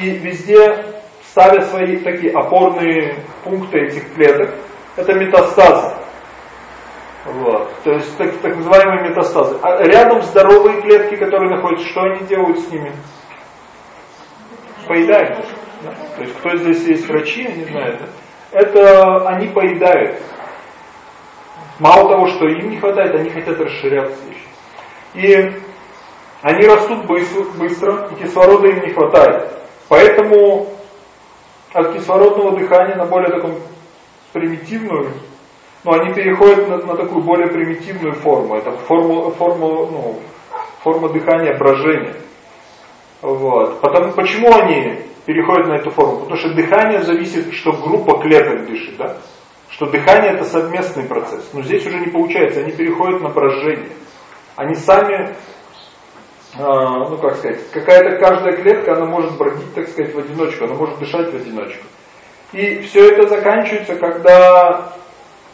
И везде ставя свои такие опорные пункты этих клеток. Это метастазы. Вот. То есть так, так называемые метастазы. А рядом здоровые клетки, которые находятся, что они делают с ними? Поедают. Да? То есть кто здесь есть врачи, я не знаю. Да? Это они поедают. Мало того, что им не хватает, они хотят расширяться еще. И они растут быстро, и кислорода им не хватает. Поэтому от кислородного дыхания на более таком примитивную но они переходят на, на такую более примитивную форму. Это форму, форму, ну, форма дыхания брожения. Вот. Потому, почему они переходят на эту форму? Потому что дыхание зависит, что группа клеток дышит, да? Что дыхание это совместный процесс. Но здесь уже не получается, они переходят на брожение. Они сами, э, ну как сказать, какая-то каждая клетка, она может бродить, так сказать, в одиночку, она может дышать в одиночку. И все это заканчивается, когда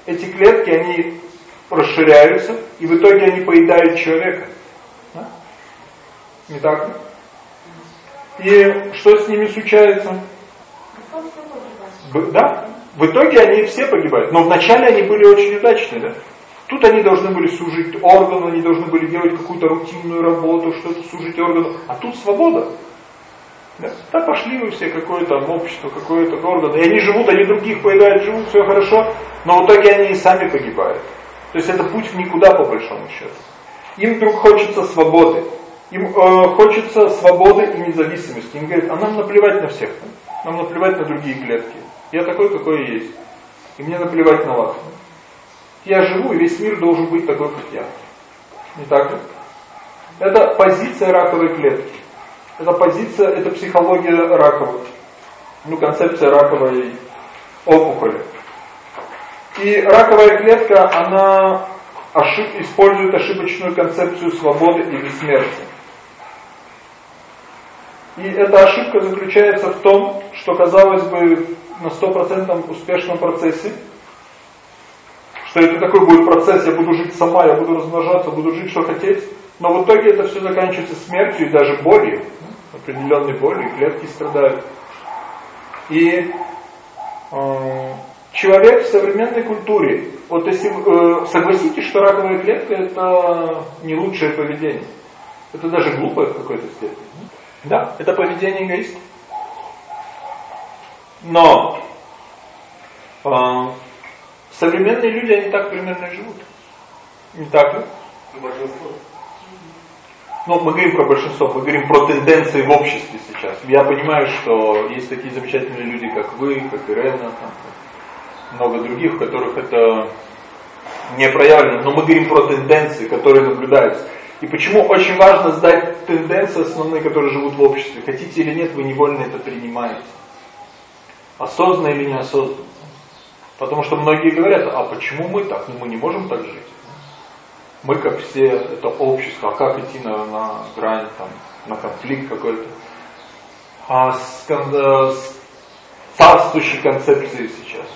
эти клетки, они расширяются, и в итоге они поедают человека. Да? Не так ли? И что с ними случается? Да, в итоге они все погибают. Но вначале они были очень удачные, да? Тут они должны были служить органу, они должны были делать какую-то рутинную работу, что-то служить органу. А тут свобода. Да, да пошли вы все, какое там общество, какое-то орган. И они живут, они других поедают, живут, все хорошо, но в итоге они и сами погибают. То есть это путь в никуда по большому счету. Им вдруг хочется свободы. Им э, хочется свободы и независимости. Им говорят, а нам наплевать на всех. Нам наплевать на другие клетки. Я такой, какой есть. И мне наплевать на вас. Я живу, и весь мир должен быть такой, как я. Не так ли? Это позиция раковой клетки. Это позиция, это психология раковых. Ну, концепция раковой опухоли. И раковая клетка, она ошиб, использует ошибочную концепцию свободы и бессмертия. И эта ошибка заключается в том, что, казалось бы, на стопроцентном успешном процессе, что это такой будет процесс, я буду жить сама, я буду размножаться, буду жить, что хотеть, но в итоге это все заканчивается смертью и даже болью определенной болью, клетки страдают. И э, человек в современной культуре, вот если э, согласитесь, что раковая клетка это не лучшее поведение. Это даже глупое в какой-то степени. Да, это поведение эгоиста. Но э, современные люди, они так примерно живут. Не так ли? Большинство. Ну, мы говорим про большинство, мы говорим про тенденции в обществе сейчас. Я понимаю, что есть такие замечательные люди, как вы, как Ирена, там, много других, у которых это не проявлено. Но мы говорим про тенденции, которые наблюдаются. И почему очень важно сдать тенденции основные, которые живут в обществе. Хотите или нет, вы невольно это принимаете. Осознанно или неосознанно. Потому что многие говорят, а почему мы так? Ну мы не можем так жить. Мы как все, это общество, а как идти на, на грань, там, на конфликт какой-то. А с, э, с царствующей концепцией сейчас.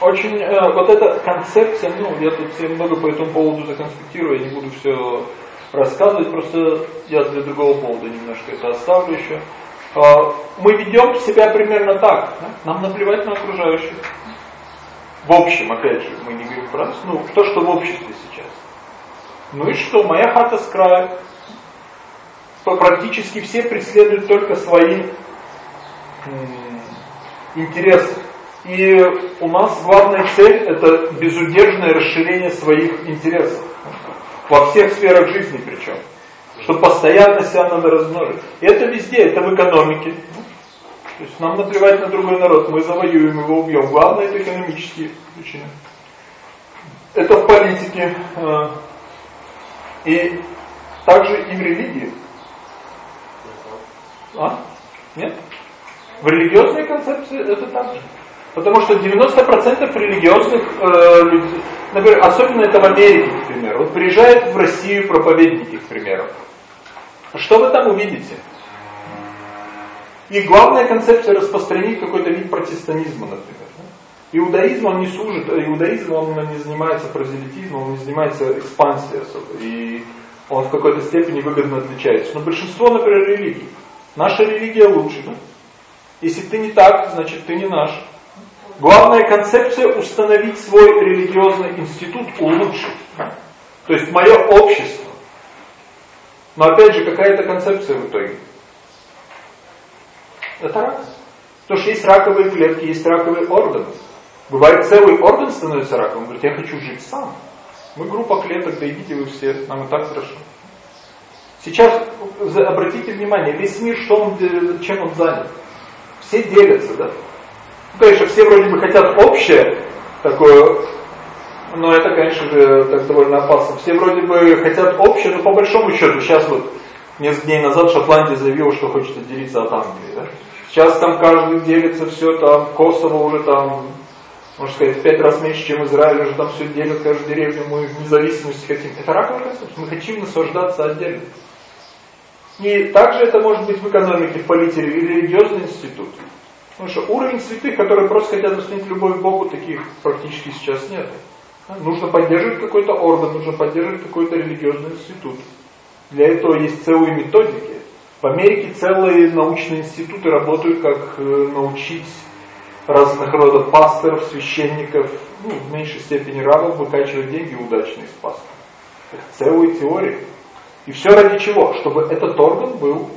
Очень, э, вот эта концепция, ну, я тут все много по этому поводу законспектирую, я не буду все рассказывать, просто я для другого повода немножко это оставлю еще. Э, мы ведем себя примерно так, да? нам наплевать на окружающих. В общем, опять же, мы не говорим про нас, ну, то, что в обществе сейчас. Ну и что, моя хата с краю. Практически все преследуют только свои интересы. И у нас главная цель это безудержное расширение своих интересов. Во всех сферах жизни причем. Что постоянно себя надо размножить. И это везде, это в экономике. То есть нам наплевать на другой народ, мы завоюем его, убьем. Главное это экономические причины. Это в политике. Э, и также и в религии. А? Нет? В религиозной концепции это так же. Потому что 90% религиозных э, людей, например, особенно это в Америке, к вот приезжают в Россию проповедники, к примеру. Что вы там увидите? И главная концепция распространить какой-то вид протестанизма, например. Иудаизм он не служит, э, иудаизм он не занимается прозелитизмом, он не занимается экспансией особо. И он в какой-то степени выгодно отличается. Но большинство, например, религий. Наша религия лучше, да? Если ты не так, значит ты не наш. Главная концепция установить свой религиозный институт, улучшить. То есть мое общество. Но опять же, какая это концепция в итоге? Это рак. Потому что есть раковые клетки, есть раковые органы. Бывает целый орган становится раком, он говорит, я хочу жить сам. Мы группа клеток, да идите вы все, нам и так хорошо. Сейчас обратите внимание, весь мир, что он, чем он занят. Все делятся, да? Ну, конечно, все вроде бы хотят общее такое, но это, конечно же, так довольно опасно. Все вроде бы хотят общее, но по большому счету, сейчас вот несколько дней назад Шотландия заявила, что хочет отделиться от Англии. Да? Сейчас там каждый делится, все там, Косово уже там можно сказать, в пять раз меньше, чем Израиль, уже там все делят, каждую деревню, мы в независимости хотим. Это раковая концепция, мы хотим наслаждаться отдельно. И также это может быть в экономике, в политике, в религиозный институт. Потому что уровень святых, которые просто хотят воспринять любовь к Богу, таких практически сейчас нет. Нужно поддерживать какой-то орган, нужно поддерживать какой-то религиозный институт. Для этого есть целые методики. В Америке целые научные институты работают, как э, научить разных родов пасторов, священников, ну, в меньшей степени рабов, выкачивать деньги удачно из пастора. Целые теории. И все ради чего? Чтобы этот орган был,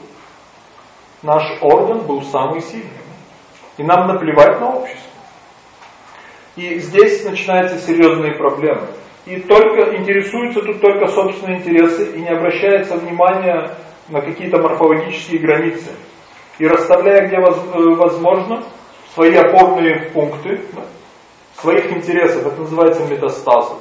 наш орган был самый сильный. И нам наплевать на общество. И здесь начинаются серьезные проблемы. И только интересуются тут только собственные интересы и не обращается внимания на какие-то морфологические границы. И расставляя где э, возможно, свои опорные пункты да, своих интересов. Это называется метастазом.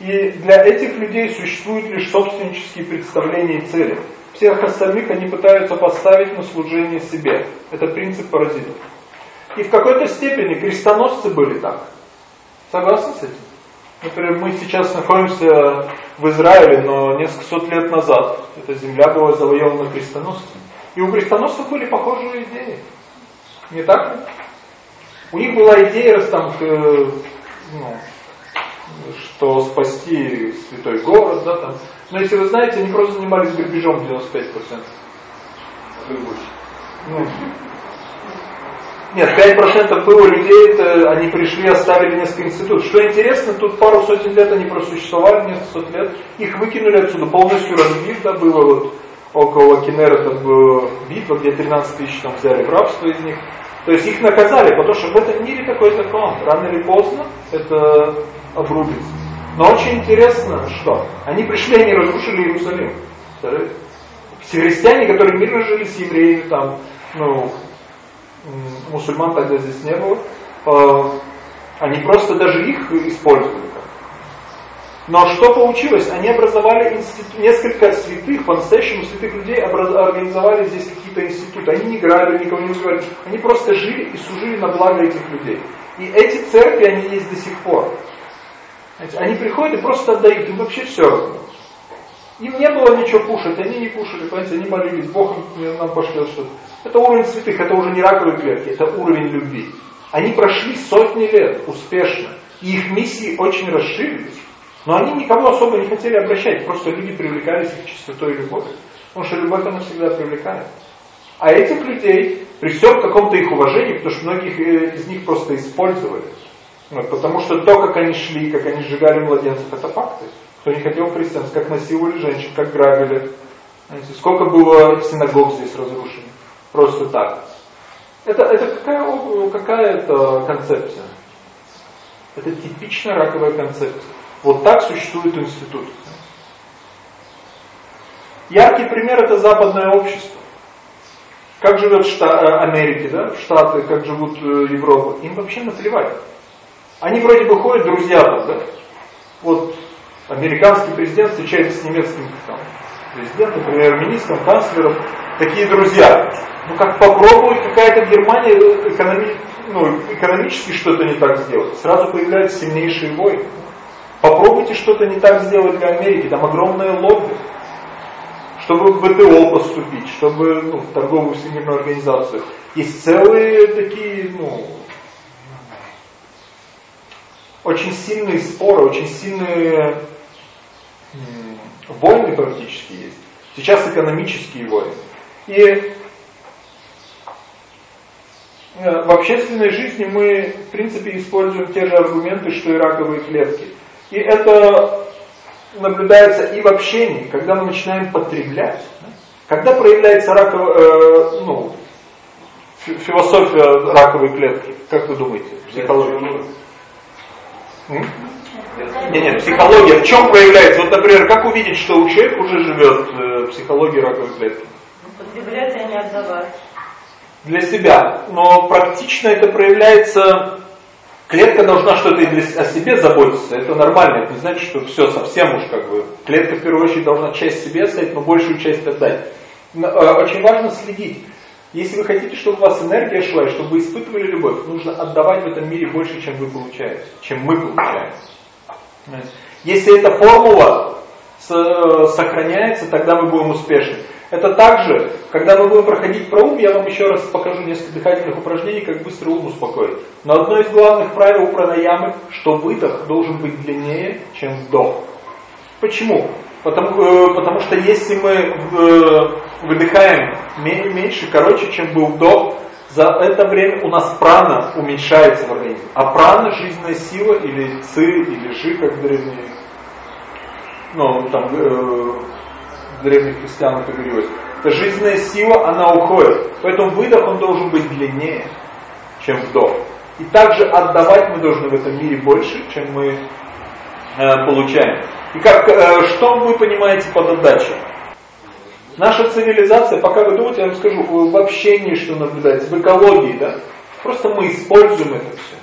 И для этих людей существуют лишь собственнические представления и цели. Всех остальных они пытаются поставить на служение себе. Это принцип паразитов. И в какой-то степени крестоносцы были так. Согласны с этим? Например, мы сейчас находимся в Израиле, но несколько сот лет назад эта земля была завоевана крестоносцами. И у крестоносцев были похожие идеи. Не так ли? У них была идея, раз там, э, ну, что спасти святой город, да, там. Но если вы знаете, они просто занимались грабежом 95%. Ну, нет, 5% было людей, это они пришли, оставили несколько институтов. Что интересно, тут пару сотен лет они просуществовали, несколько сот лет. Их выкинули отсюда, полностью разбив, да, было вот около Кенеретов битва, где 13 тысяч там взяли в рабство из них. То есть их наказали, потому что в этом мире такой закон. Рано или поздно это обрубится. Но очень интересно, что они пришли, они разрушили Иерусалим. Все христиане, которые мирно жили с евреями, там, ну, мусульман тогда здесь не было, э, они просто даже их использовали. Но что получилось? Они образовали институт, несколько святых, по-настоящему святых людей организовали здесь какие-то институты. Они не грабили, никого не убивали. Они просто жили и служили на благо этих людей. И эти церкви, они есть до сих пор. Они приходят и просто отдают, им вообще все равно. Им не было ничего кушать, они не кушали, понимаете, они молились, Бог нам пошлет что-то. Это уровень святых, это уже не раковые клетки, это уровень любви. Они прошли сотни лет успешно, и их миссии очень расширились. Но они никого особо не хотели обращать, просто люди привлекались их чистотой и любовью. Потому что любовь она всегда привлекает. А этих людей, при всем каком-то их уважении, потому что многих э, из них просто использовали. Вот, потому что то, как они шли, как они сжигали младенцев, это факты. Кто не хотел христианств, как насиловали женщин, как грабили. Сколько было синагог здесь разрушено. Просто так. Это, это какая, какая концепция? Это типичная раковая концепция. Вот так существует институт. Яркий пример это западное общество. Как живет Штат, э, Америки, да, Штаты, как живут э, Европа. Им вообще наплевать. Они вроде бы ходят друзья там, да? Вот американский президент встречается с немецким там, президентом, премьер-министром, канцлером. Такие друзья. Ну как попробовать какая-то Германия э, экономи, ну, экономически что-то не так сделать. Сразу появляются сильнейшие войны. Попробуйте что-то не так сделать для Америки, там огромное лобби. Чтобы в ВТО поступить, чтобы ну, в торговую всемирную организацию. Есть целые такие, ну, очень сильные споры, очень сильные войны практически есть. Сейчас экономические войны. И э, в общественной жизни мы, в принципе, используем те же аргументы, что и раковые клетки. И это наблюдается и в общении, когда мы начинаем потреблять. Когда проявляется раковая, э, ну, философия раковой клетки, как вы думаете, психология? Нет, нет, психология в чем проявляется? Вот, например, как увидеть, что у человека уже живет э, психология раковой клетки? Потреблять, а не отдавать. Для себя. Но практично это проявляется Клетка должна что-то о себе заботиться, это нормально, это не значит, что все совсем уж как бы. Клетка в первую очередь должна часть себе оставить, но большую часть отдать. Но, э, очень важно следить. Если вы хотите, чтобы у вас энергия шла, и чтобы вы испытывали любовь, нужно отдавать в этом мире больше, чем вы получаете, чем мы получаем. Если эта формула сохраняется, тогда мы будем успешны. Это также, когда мы будем проходить про ум, я вам еще раз покажу несколько дыхательных упражнений, как быстро ум успокоить. Но одно из главных правил пранаямы, что выдох должен быть длиннее, чем вдох. Почему? Потому, э, потому что если мы э, выдыхаем меньше, короче, чем был вдох, за это время у нас прана уменьшается в организме. А прана, жизненная сила, или ци, или жи, как древние, ну, там, э, древних христиан это говорилось. Это жизненная сила, она уходит. Поэтому выдох, он должен быть длиннее, чем вдох. И также отдавать мы должны в этом мире больше, чем мы э, получаем. И как, э, что вы понимаете под отдачей? Наша цивилизация, пока вы думаете, я вам скажу, в общении что наблюдается, в экологии, да? Просто мы используем это все.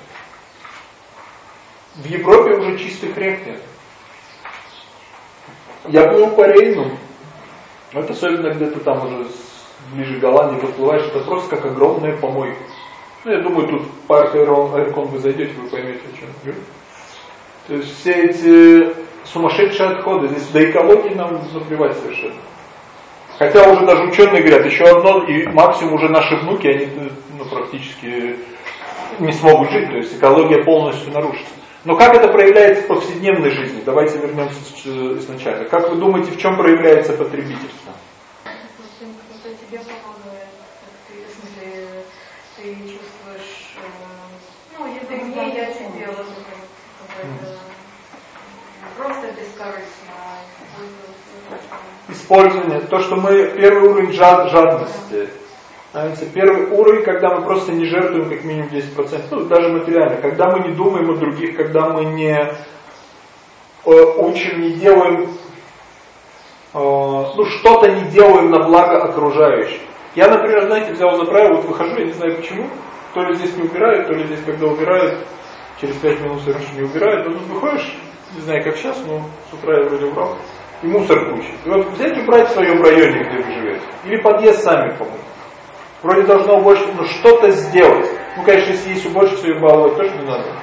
В Европе уже чистых рек нет. Я был по Рейну, это особенно где-то там уже ближе к Голландии подплываешь, это просто как огромная помойка. Ну, я думаю, тут в парк Айркон вы зайдете, вы поймете, о чем. То есть все эти сумасшедшие отходы, здесь до экологии нам наплевать совершенно. Хотя уже даже ученые говорят, еще одно, и максимум уже наши внуки, они ну, практически не смогут жить, то есть экология полностью нарушится. Но как это проявляется в повседневной жизни? Давайте вернемся изначально. Как вы думаете, в чем проявляется потребительство? э, использования, то, что мы первый уровень жад, жадности. Знаете, первый уровень, когда мы просто не жертвуем как минимум 10%, ну даже материально, когда мы не думаем о других, когда мы не э, учим, не делаем, э, ну что-то не делаем на благо окружающих. Я, например, знаете, взял за правило, вот выхожу, я не знаю почему, то ли здесь не убирают, то ли здесь, когда убирают, через 5 минут все равно не убирают, но тут выходишь, не знаю как сейчас, но с утра я вроде убрал, и мусор куча. И вот взять убрать в своем районе, где вы живете, или подъезд сами помыть. Вроде должно уборщик, ну что-то сделать. Ну, конечно, если есть уборщица и балловать, тоже не надо.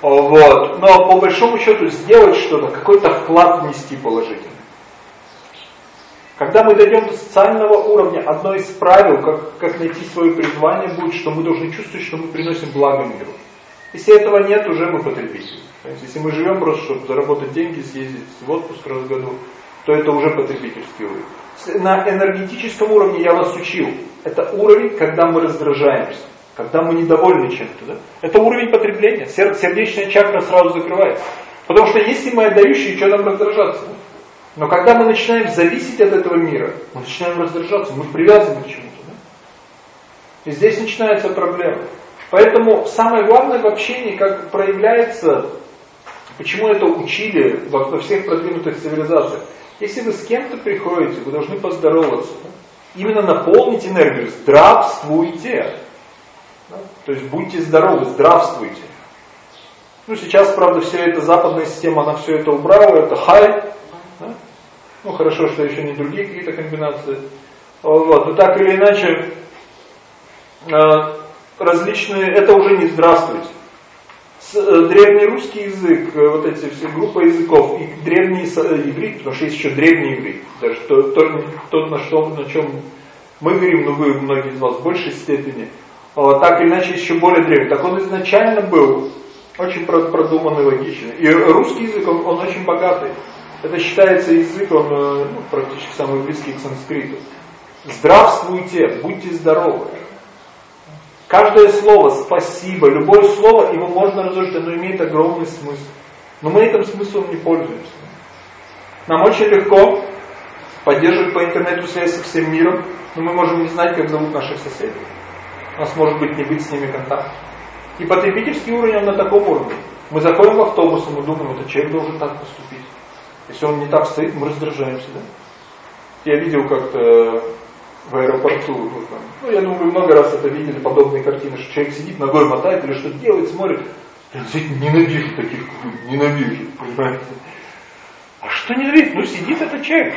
Вот. Но по большому счету сделать что-то, какой-то вклад внести положительный. Когда мы дойдем до социального уровня, одно из правил, как, как найти свое призвание, будет, что мы должны чувствовать, что мы приносим благо миру. Если этого нет, уже мы потребители. Если мы живем просто, чтобы заработать деньги, съездить в отпуск раз в году, то это уже потребительский уровень. На энергетическом уровне я вас учил. Это уровень, когда мы раздражаемся, когда мы недовольны чем-то. Да? Это уровень потребления. Сердечная чакра сразу закрывается. Потому что если мы отдающие, что нам раздражаться? Но когда мы начинаем зависеть от этого мира, мы начинаем раздражаться, мы привязаны к чему-то. Да? И здесь начинается проблема. Поэтому самое главное в общении, как проявляется, почему это учили во, всех продвинутых цивилизациях. Если вы с кем-то приходите, вы должны поздороваться. Да? Именно наполнить энергию, здравствуйте. Да? То есть будьте здоровы, здравствуйте. Ну сейчас, правда, вся эта западная система, она все это убрала, это хай, да? Ну, хорошо, что еще не другие какие-то комбинации. Вот. Но так или иначе, э, различные, это уже не здравствуйте. Э, древний русский язык, э, вот эти все группы языков, и древний иврит, потому что есть еще древний иврит, даже то, то, то на, что, на чем мы говорим, но вы, многие из вас в большей степени, так или иначе еще более древний. Так он изначально был очень продуманный, логичный. И русский язык, он, он очень богатый. Это считается язык, он э, ну, практически самый близкий к санскриту. Здравствуйте, будьте здоровы. Каждое слово «спасибо», любое слово, его можно разрушить, оно имеет огромный смысл. Но мы этим смыслом не пользуемся. Нам очень легко поддерживать по интернету связь со всем миром, но мы можем не знать, как зовут наших соседей. У нас может быть не быть с ними контакт. И потребительский уровень, он на таком уровне. Мы заходим в автобус, и мы думаем, этот человек должен так поступить. Если он не так стоит, мы раздражаемся, да? Я видел как-то в аэропорту, ну, я думаю, вы много раз это видели, подобные картины, что человек сидит, ногой мотает или что-то делает, смотрит. Я ненавижу таких, ненавижу, понимаете? А что ненавидеть? Ну, сидит этот человек.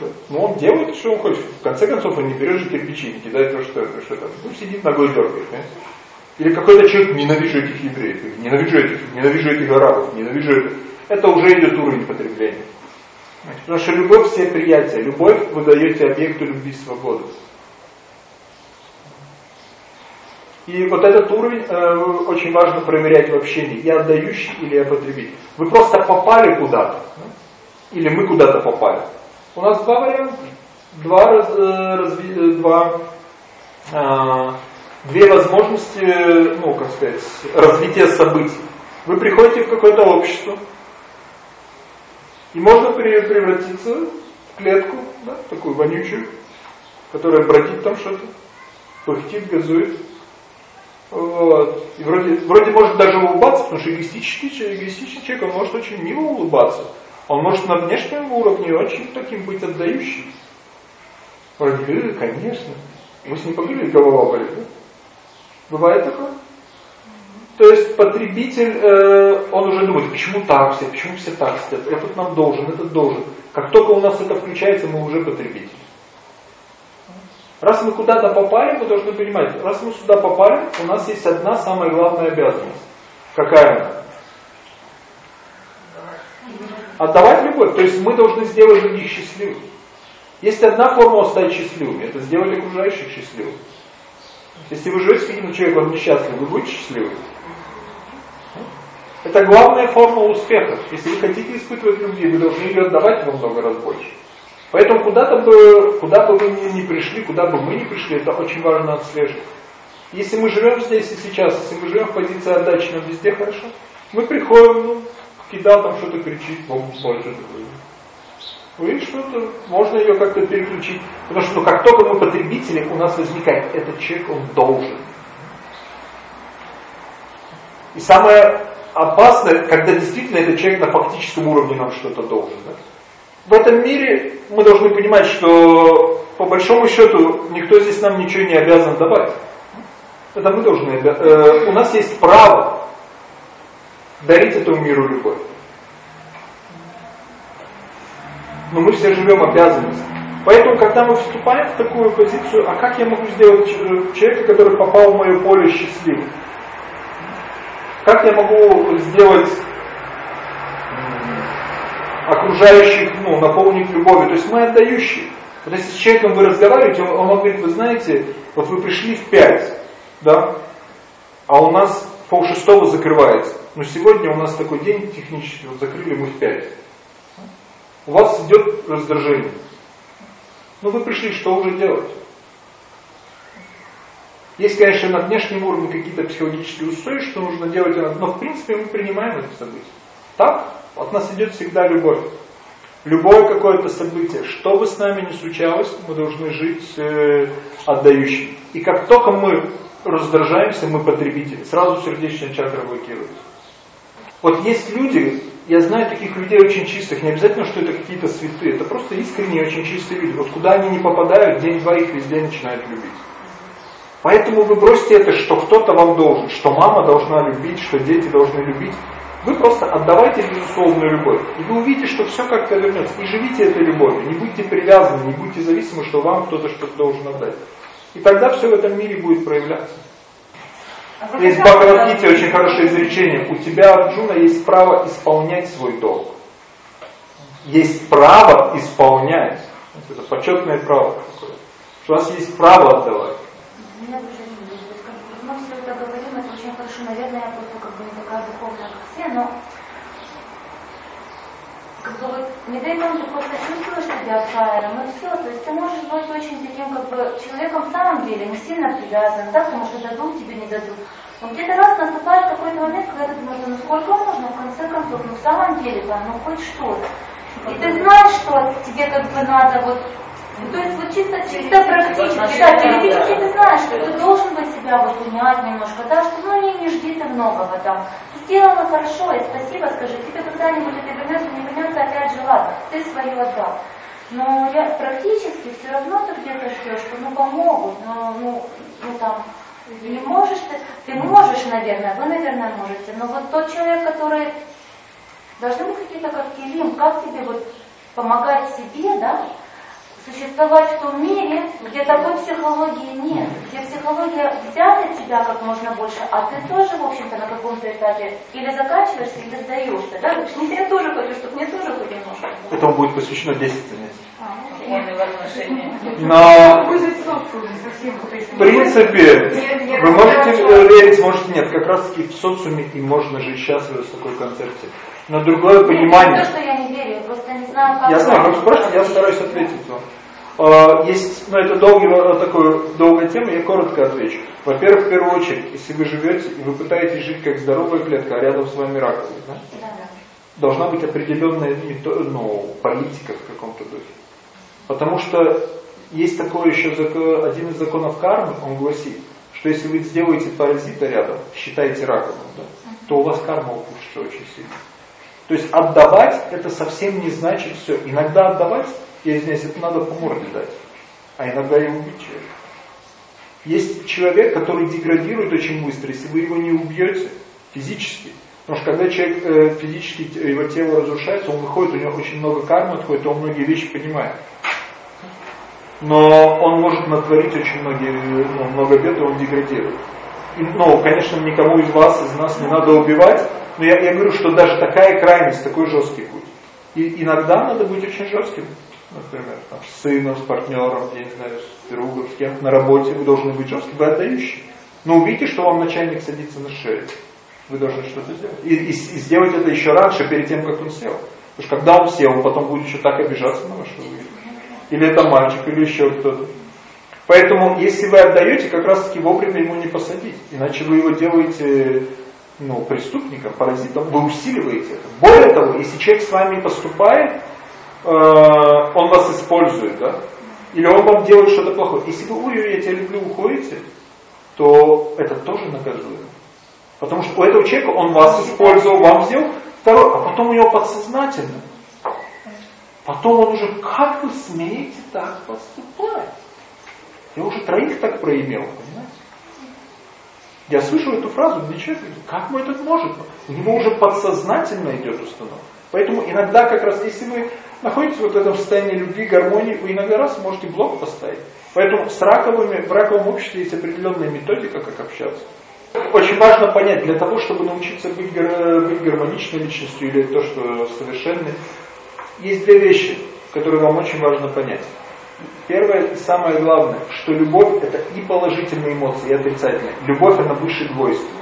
Да. Ну, он делает, что он хочет. В конце концов, он не берет же кирпичи, не кидает то, что, что там. Ну, сидит, ногой дергает, понимаете? Или какой-то человек, ненавижу этих евреев, ненавижу этих, ненавижу этих арабов, ненавижу этих это уже идет уровень потребления. Потому что любовь все приятия. Любовь вы даете объекту любви свободу. И вот этот уровень э, очень важно проверять в общении. Я отдающий или я потребитель. Вы просто попали куда-то. Да? Или мы куда-то попали. У нас два варианта. Два, раз, э, разви, э, два, э, две возможности, ну, как сказать, развития событий. Вы приходите в какое-то общество, и можно превратиться в клетку, да, такую вонючую, которая бродит там что-то, пыхтит, газует. Вот. И вроде, вроде может даже улыбаться, потому что эгоистический, эгоистичный человек, он может очень мило улыбаться. Он может на внешнем уровне очень таким быть отдающим. Вроде, э, конечно. Вы с ним поговорили, голова болит, да? Бывает такое? То есть потребитель, э, он уже думает, почему так все, почему все так сидят, этот нам должен, этот должен. Как только у нас это включается, мы уже потребитель. Раз мы куда-то попали, мы должны понимать, раз мы сюда попали, у нас есть одна самая главная обязанность. Какая она? Отдавать любовь. То есть мы должны сделать других счастливыми. Есть одна формула стать счастливыми, это сделать окружающих счастливыми. Если вы живете с каким-то человеком, он несчастлив, вы будете счастливы? Это главная форма успеха. Если вы хотите испытывать любви, вы должны ее отдавать во много раз больше. Поэтому куда-то бы, куда бы вы ни, пришли, куда бы мы ни пришли, это очень важно отслеживать. Если мы живем здесь и сейчас, если мы живем в позиции отдачи, нам везде хорошо, мы приходим, ну, кида там что-то кричит, больше такое. Вы что-то, можно ее как-то переключить. Потому что ну, как только мы потребители, у нас возникает этот человек, он должен. И самое опасное, когда действительно этот человек на фактическом уровне нам что-то должен. Да? В этом мире мы должны понимать, что по большому счету никто здесь нам ничего не обязан давать. Это мы должны, э, у нас есть право дарить этому миру любовь. Но мы все живем обязанностью. Поэтому, когда мы вступаем в такую позицию, а как я могу сделать человека, который попал в мое поле счастливым? Как я могу сделать окружающих, ну, наполнить любовью? То есть мы отдающие. Вот если с человеком вы разговариваете, он, он говорит, вы знаете, вот вы пришли в пять, да, а у нас пол шестого закрывается. Но сегодня у нас такой день технически, вот закрыли мы в пять. У вас идет раздражение. Ну вы пришли, что уже делать? Есть, конечно, на внешнем уровне какие-то психологические условия, что нужно делать, но в принципе мы принимаем это событие. Так, от нас идет всегда любовь. Любое какое-то событие, что бы с нами ни случалось, мы должны жить э, отдающим. И как только мы раздражаемся, мы потребители, сразу сердечная чакра блокируется. Вот есть люди, я знаю таких людей очень чистых, не обязательно, что это какие-то святые, это просто искренние, очень чистые люди. Вот куда они не попадают, день-два их везде начинают любить. Поэтому вы бросьте это, что кто-то вам должен, что мама должна любить, что дети должны любить. Вы просто отдавайте безусловную любовь. И вы увидите, что все как-то вернется. И живите этой любовью. Не будьте привязаны, не будьте зависимы, что вам кто-то что-то должен отдать. И тогда все в этом мире будет проявляться. А есть в Бхагавадгите очень хорошее изречение. У тебя, Арджуна, есть право исполнять свой долг. Есть право исполнять. Это почетное право. У вас есть право отдавать. Меня тоже не Мы все это говорим, это очень хорошо. Наверное, я просто как бы не такая духовная, как все, но как бы вот не дай бог ты просто чувствуешь себя фраером, и все. То есть ты можешь быть очень таким как бы человеком в самом деле, не сильно привязан, да, потому что дадут тебе, не дадут. Но где-то раз наступает какой-то момент, когда ты думаешь, ну сколько можно, в конце концов, ну в самом деле, там, ну хоть что-то. И ты знаешь, что тебе как бы надо вот ну, то есть вот чисто, чисто практически, да, теоретически ты знаешь, что ты должен бы себя вот унять немножко, да, что ну не, не жди ты многого там. Сделала хорошо, и спасибо, скажи, тебе когда-нибудь это вернется, не вернется, опять же ладно, ты свое отдал. Но я практически все равно ты где-то ждешь, что ну помогут, но ну, ну там, не можешь ты, ты можешь, наверное, вы, наверное, можете, но вот тот человек, который должны быть какие-то как килим, как тебе вот помогать себе, да, существовать в том мире, где такой психологии нет, где психология взята тебя как можно больше, а ты тоже, в общем-то, на каком-то этапе или заканчиваешься, или сдаешься, да? Потому я тоже хочу, чтобы мне тоже хоть немножко было. Этому будет посвящено 10 занятий. А, Но, в принципе, вы можете верить, можете нет. Как раз таки в социуме и можно жить счастливо с такой концепцией. Но другое понимание... Не то, что я не верю, просто не знаю, как... Я знаю, вы спрашиваете, я стараюсь ответить вам. А, есть, ну это долгий, такой, долгая тема, я коротко отвечу. Во-первых, в первую очередь, если вы живете и вы пытаетесь жить как здоровая клетка, а рядом с вами раковина, да? Да, да. должна быть определенная ну, политика в каком-то духе. Потому что есть такой еще закон, один из законов кармы, он гласит, что если вы сделаете паразита рядом, считаете раковым, да, то у вас карма ухудшится очень сильно. То есть отдавать это совсем не значит все. Иногда отдавать я извиняюсь, это надо по морде дать. А иногда и убить человека. Есть человек, который деградирует очень быстро, если вы его не убьете физически. Потому что когда человек э, физически, его тело разрушается, он выходит, у него очень много кармы отходит, он многие вещи понимает. Но он может натворить очень многие, ну, много бед, и он деградирует. Ну, конечно, никому из вас, из нас не надо убивать, но я, я говорю, что даже такая крайность, такой жесткий путь. И иногда надо быть очень жестким например, там, с сыном, с партнером, я не знаю, с другом, с кем на работе, вы должны быть жестким, вы отдающий. Но увидите, что вам начальник садится на шею. Вы должны что-то сделать. И, и, и сделать это еще раньше, перед тем, как он сел. Потому что когда он сел, он потом будет еще так обижаться на вашу. Или это мальчик, или еще кто-то. Поэтому, если вы отдаете, как раз таки вовремя ему не посадить. Иначе вы его делаете ну, преступником, паразитом, вы усиливаете это. Более того, если человек с вами поступает, э, он вас использует, да? Или он вам делает что-то плохое. Если вы, ой, я тебя люблю, уходите, то это тоже наказуемо. Потому что у этого человека он вас использовал, вам сделал. Второе, а потом у него подсознательно. Потом он уже, как вы смеете так поступать? Я уже троих так проимел, понимаете? Я слышу эту фразу, мне человек как мы этот может? У него уже подсознательно идет установка. Поэтому иногда как раз, если вы находитесь вот в этом состоянии любви, гармонии, вы иногда раз можете блок поставить. Поэтому с раковыми, в раковом обществе есть определенная методика, как общаться. Очень важно понять, для того, чтобы научиться быть, быть гармоничной личностью или то, что совершенной, есть две вещи, которые вам очень важно понять. Первое и самое главное, что любовь это и положительные эмоции, и отрицательные. Любовь она выше двойственности.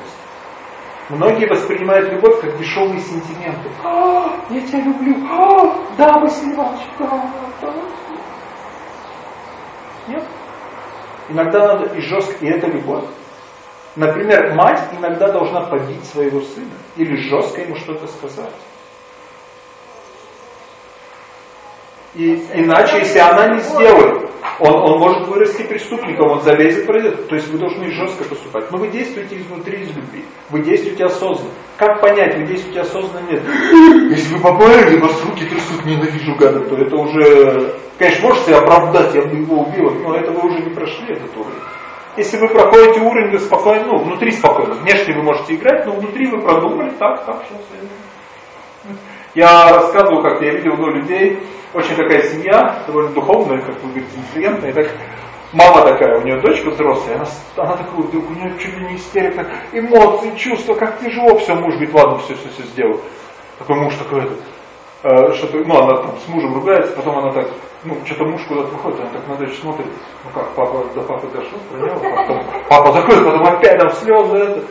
Многие воспринимают любовь как дешевые сентименты. А, я тебя люблю. А, да, Василий Иванович, да, да. Нет. Иногда надо и жестко, и это любовь. Например, мать иногда должна побить своего сына или жестко ему что-то сказать. И иначе, если она не сделает, он, он может вырасти преступником, он залезет, пройдет. То есть вы должны жестко поступать. Но вы действуете изнутри, из любви. Вы действуете осознанно. Как понять, вы действуете осознанно? Нет. Если вы попали, вас руки трясут, ненавижу гада, то это уже... Конечно, можете оправдать, я бы его убил, но это вы уже не прошли этот уровень. Если вы проходите уровень, спокойно, ну, внутри спокойно. Внешне вы можете играть, но внутри вы продумали, так, так, сейчас. Я рассказывал, как я видел ну, людей, очень такая семья, довольно духовная, как вы говорите, интеллигентная, и так мама такая, у нее дочка взрослая, она, она такая, вдруг у нее чуть ли не истерика, эмоции, чувства, как тяжело, все, муж говорит, ладно, все, все, все сделаю. Такой муж такой, этот, э, что-то, ну, она там с мужем ругается, потом она так, ну, что-то муж куда-то выходит, она так на дочь смотрит, ну как, папа, до папы дошел, пронял, потом папа заходит, потом опять там слезы, это.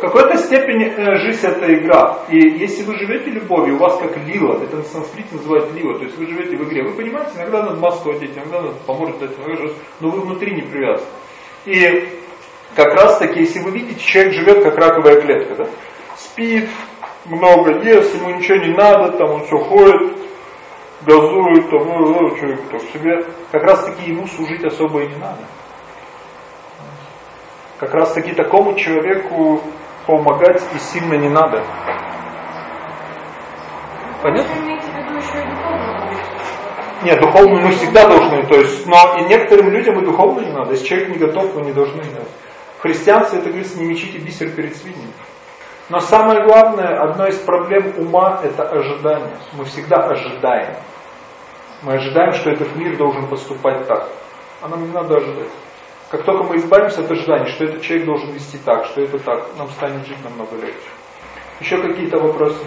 В какой-то степени э, жизнь это игра. И если вы живете любовью, у вас как лила, это на санскрите называют лила, то есть вы живете в игре. Вы понимаете, иногда надо маску одеть, иногда надо поможет дать, но вы внутри не привязаны. И как раз таки, если вы видите, человек живет как раковая клетка, да? спит, много ест, ему ничего не надо, там он все ходит, газует, там, ну, ну, человек там себе, как раз таки ему служить особо и не надо. Как раз таки такому человеку помогать и сильно не надо. Понятно? Нет, духовно мы всегда должны, то есть, но и некоторым людям и духовно не надо. Если человек не готов, вы не должны. Да. В христианстве это говорится, не мечите бисер перед свиньями. Но самое главное, одна из проблем ума – это ожидание. Мы всегда ожидаем. Мы ожидаем, что этот мир должен поступать так. А нам не надо ожидать. Как только мы избавимся от ожидания, что этот человек должен вести так, что это так, нам станет жить намного легче. Еще какие-то вопросы?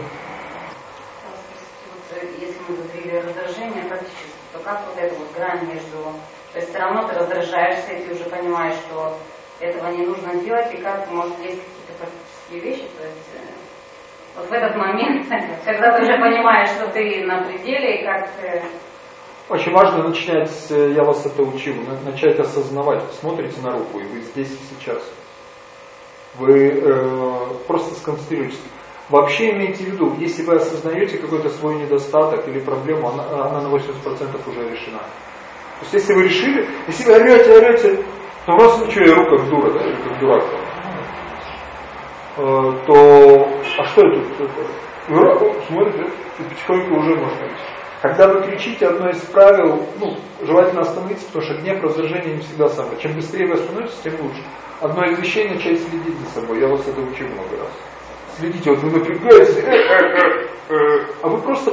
Если мы говорили раздражение практически, то как вот эта вот грань между... То есть все равно ты раздражаешься, и ты уже понимаешь, что этого не нужно делать, и как, может, есть какие-то практические вещи, то есть э, вот в этот момент, [LAUGHS] когда ты уже понимаешь, что ты на пределе, и как очень важно начинать, я вас это учил, начать осознавать. Смотрите на руку, и вы здесь и сейчас. Вы э, просто сконцентрируйтесь. Вообще имейте в виду, если вы осознаете какой-то свой недостаток или проблему, она, она на 80% уже решена. То есть если вы решили, если вы орете, орете, то у вас, ну что, я рука дура, да, или как дурак, э, то, а что это? Вы смотрите, и потихоньку уже можно решить. Когда вы кричите, одно из правил, ну, желательно остановиться, потому что гнев, раздражение не всегда самое. Чем быстрее вы остановитесь, тем лучше. Одно из вещей начать следить за собой. Я вас это учил много раз. Следите, вот вы напрягаетесь, э, э, э, а вы просто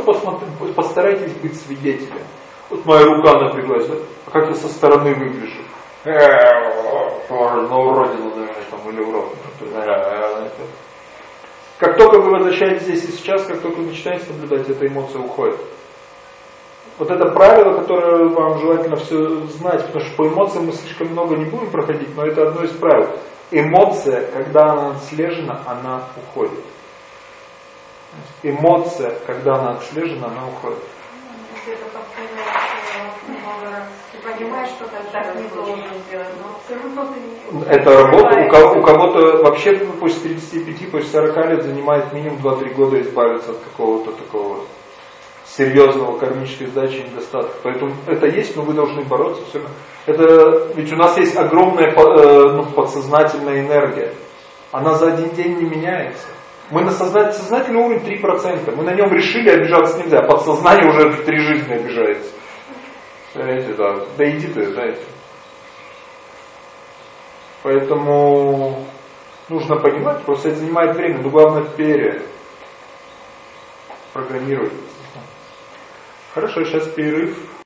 постарайтесь быть свидетелем. Вот моя рука напряглась, да? а как я со стороны выгляжу? На уродину, наверное, там, или урод. Как только вы возвращаетесь здесь и сейчас, как только вы начинаете наблюдать, эта эмоция уходит. Вот это правило, которое вам желательно все знать, потому что по эмоциям мы слишком много не будем проходить, но это одно из правил. Эмоция, когда она отслежена, она уходит. Эмоция, когда она отслежена, она уходит. Если это это работа, у кого-то вообще после 35, после 40 лет занимает минимум 2-3 года избавиться от какого-то такого серьезного кармической сдачи недостатка. Поэтому это есть, но вы должны бороться. Все. Это, ведь у нас есть огромная э, ну, подсознательная энергия. Она за один день не меняется. Мы на сознательный, сознательный уровень 3%. Мы на нем решили, обижаться нельзя. Подсознание уже три жизни обижается. Знаете, да. Да иди ты, знаете. Поэтому нужно понимать, просто это занимает время, но главное пере программировать. Хорошо, сейчас перерыв.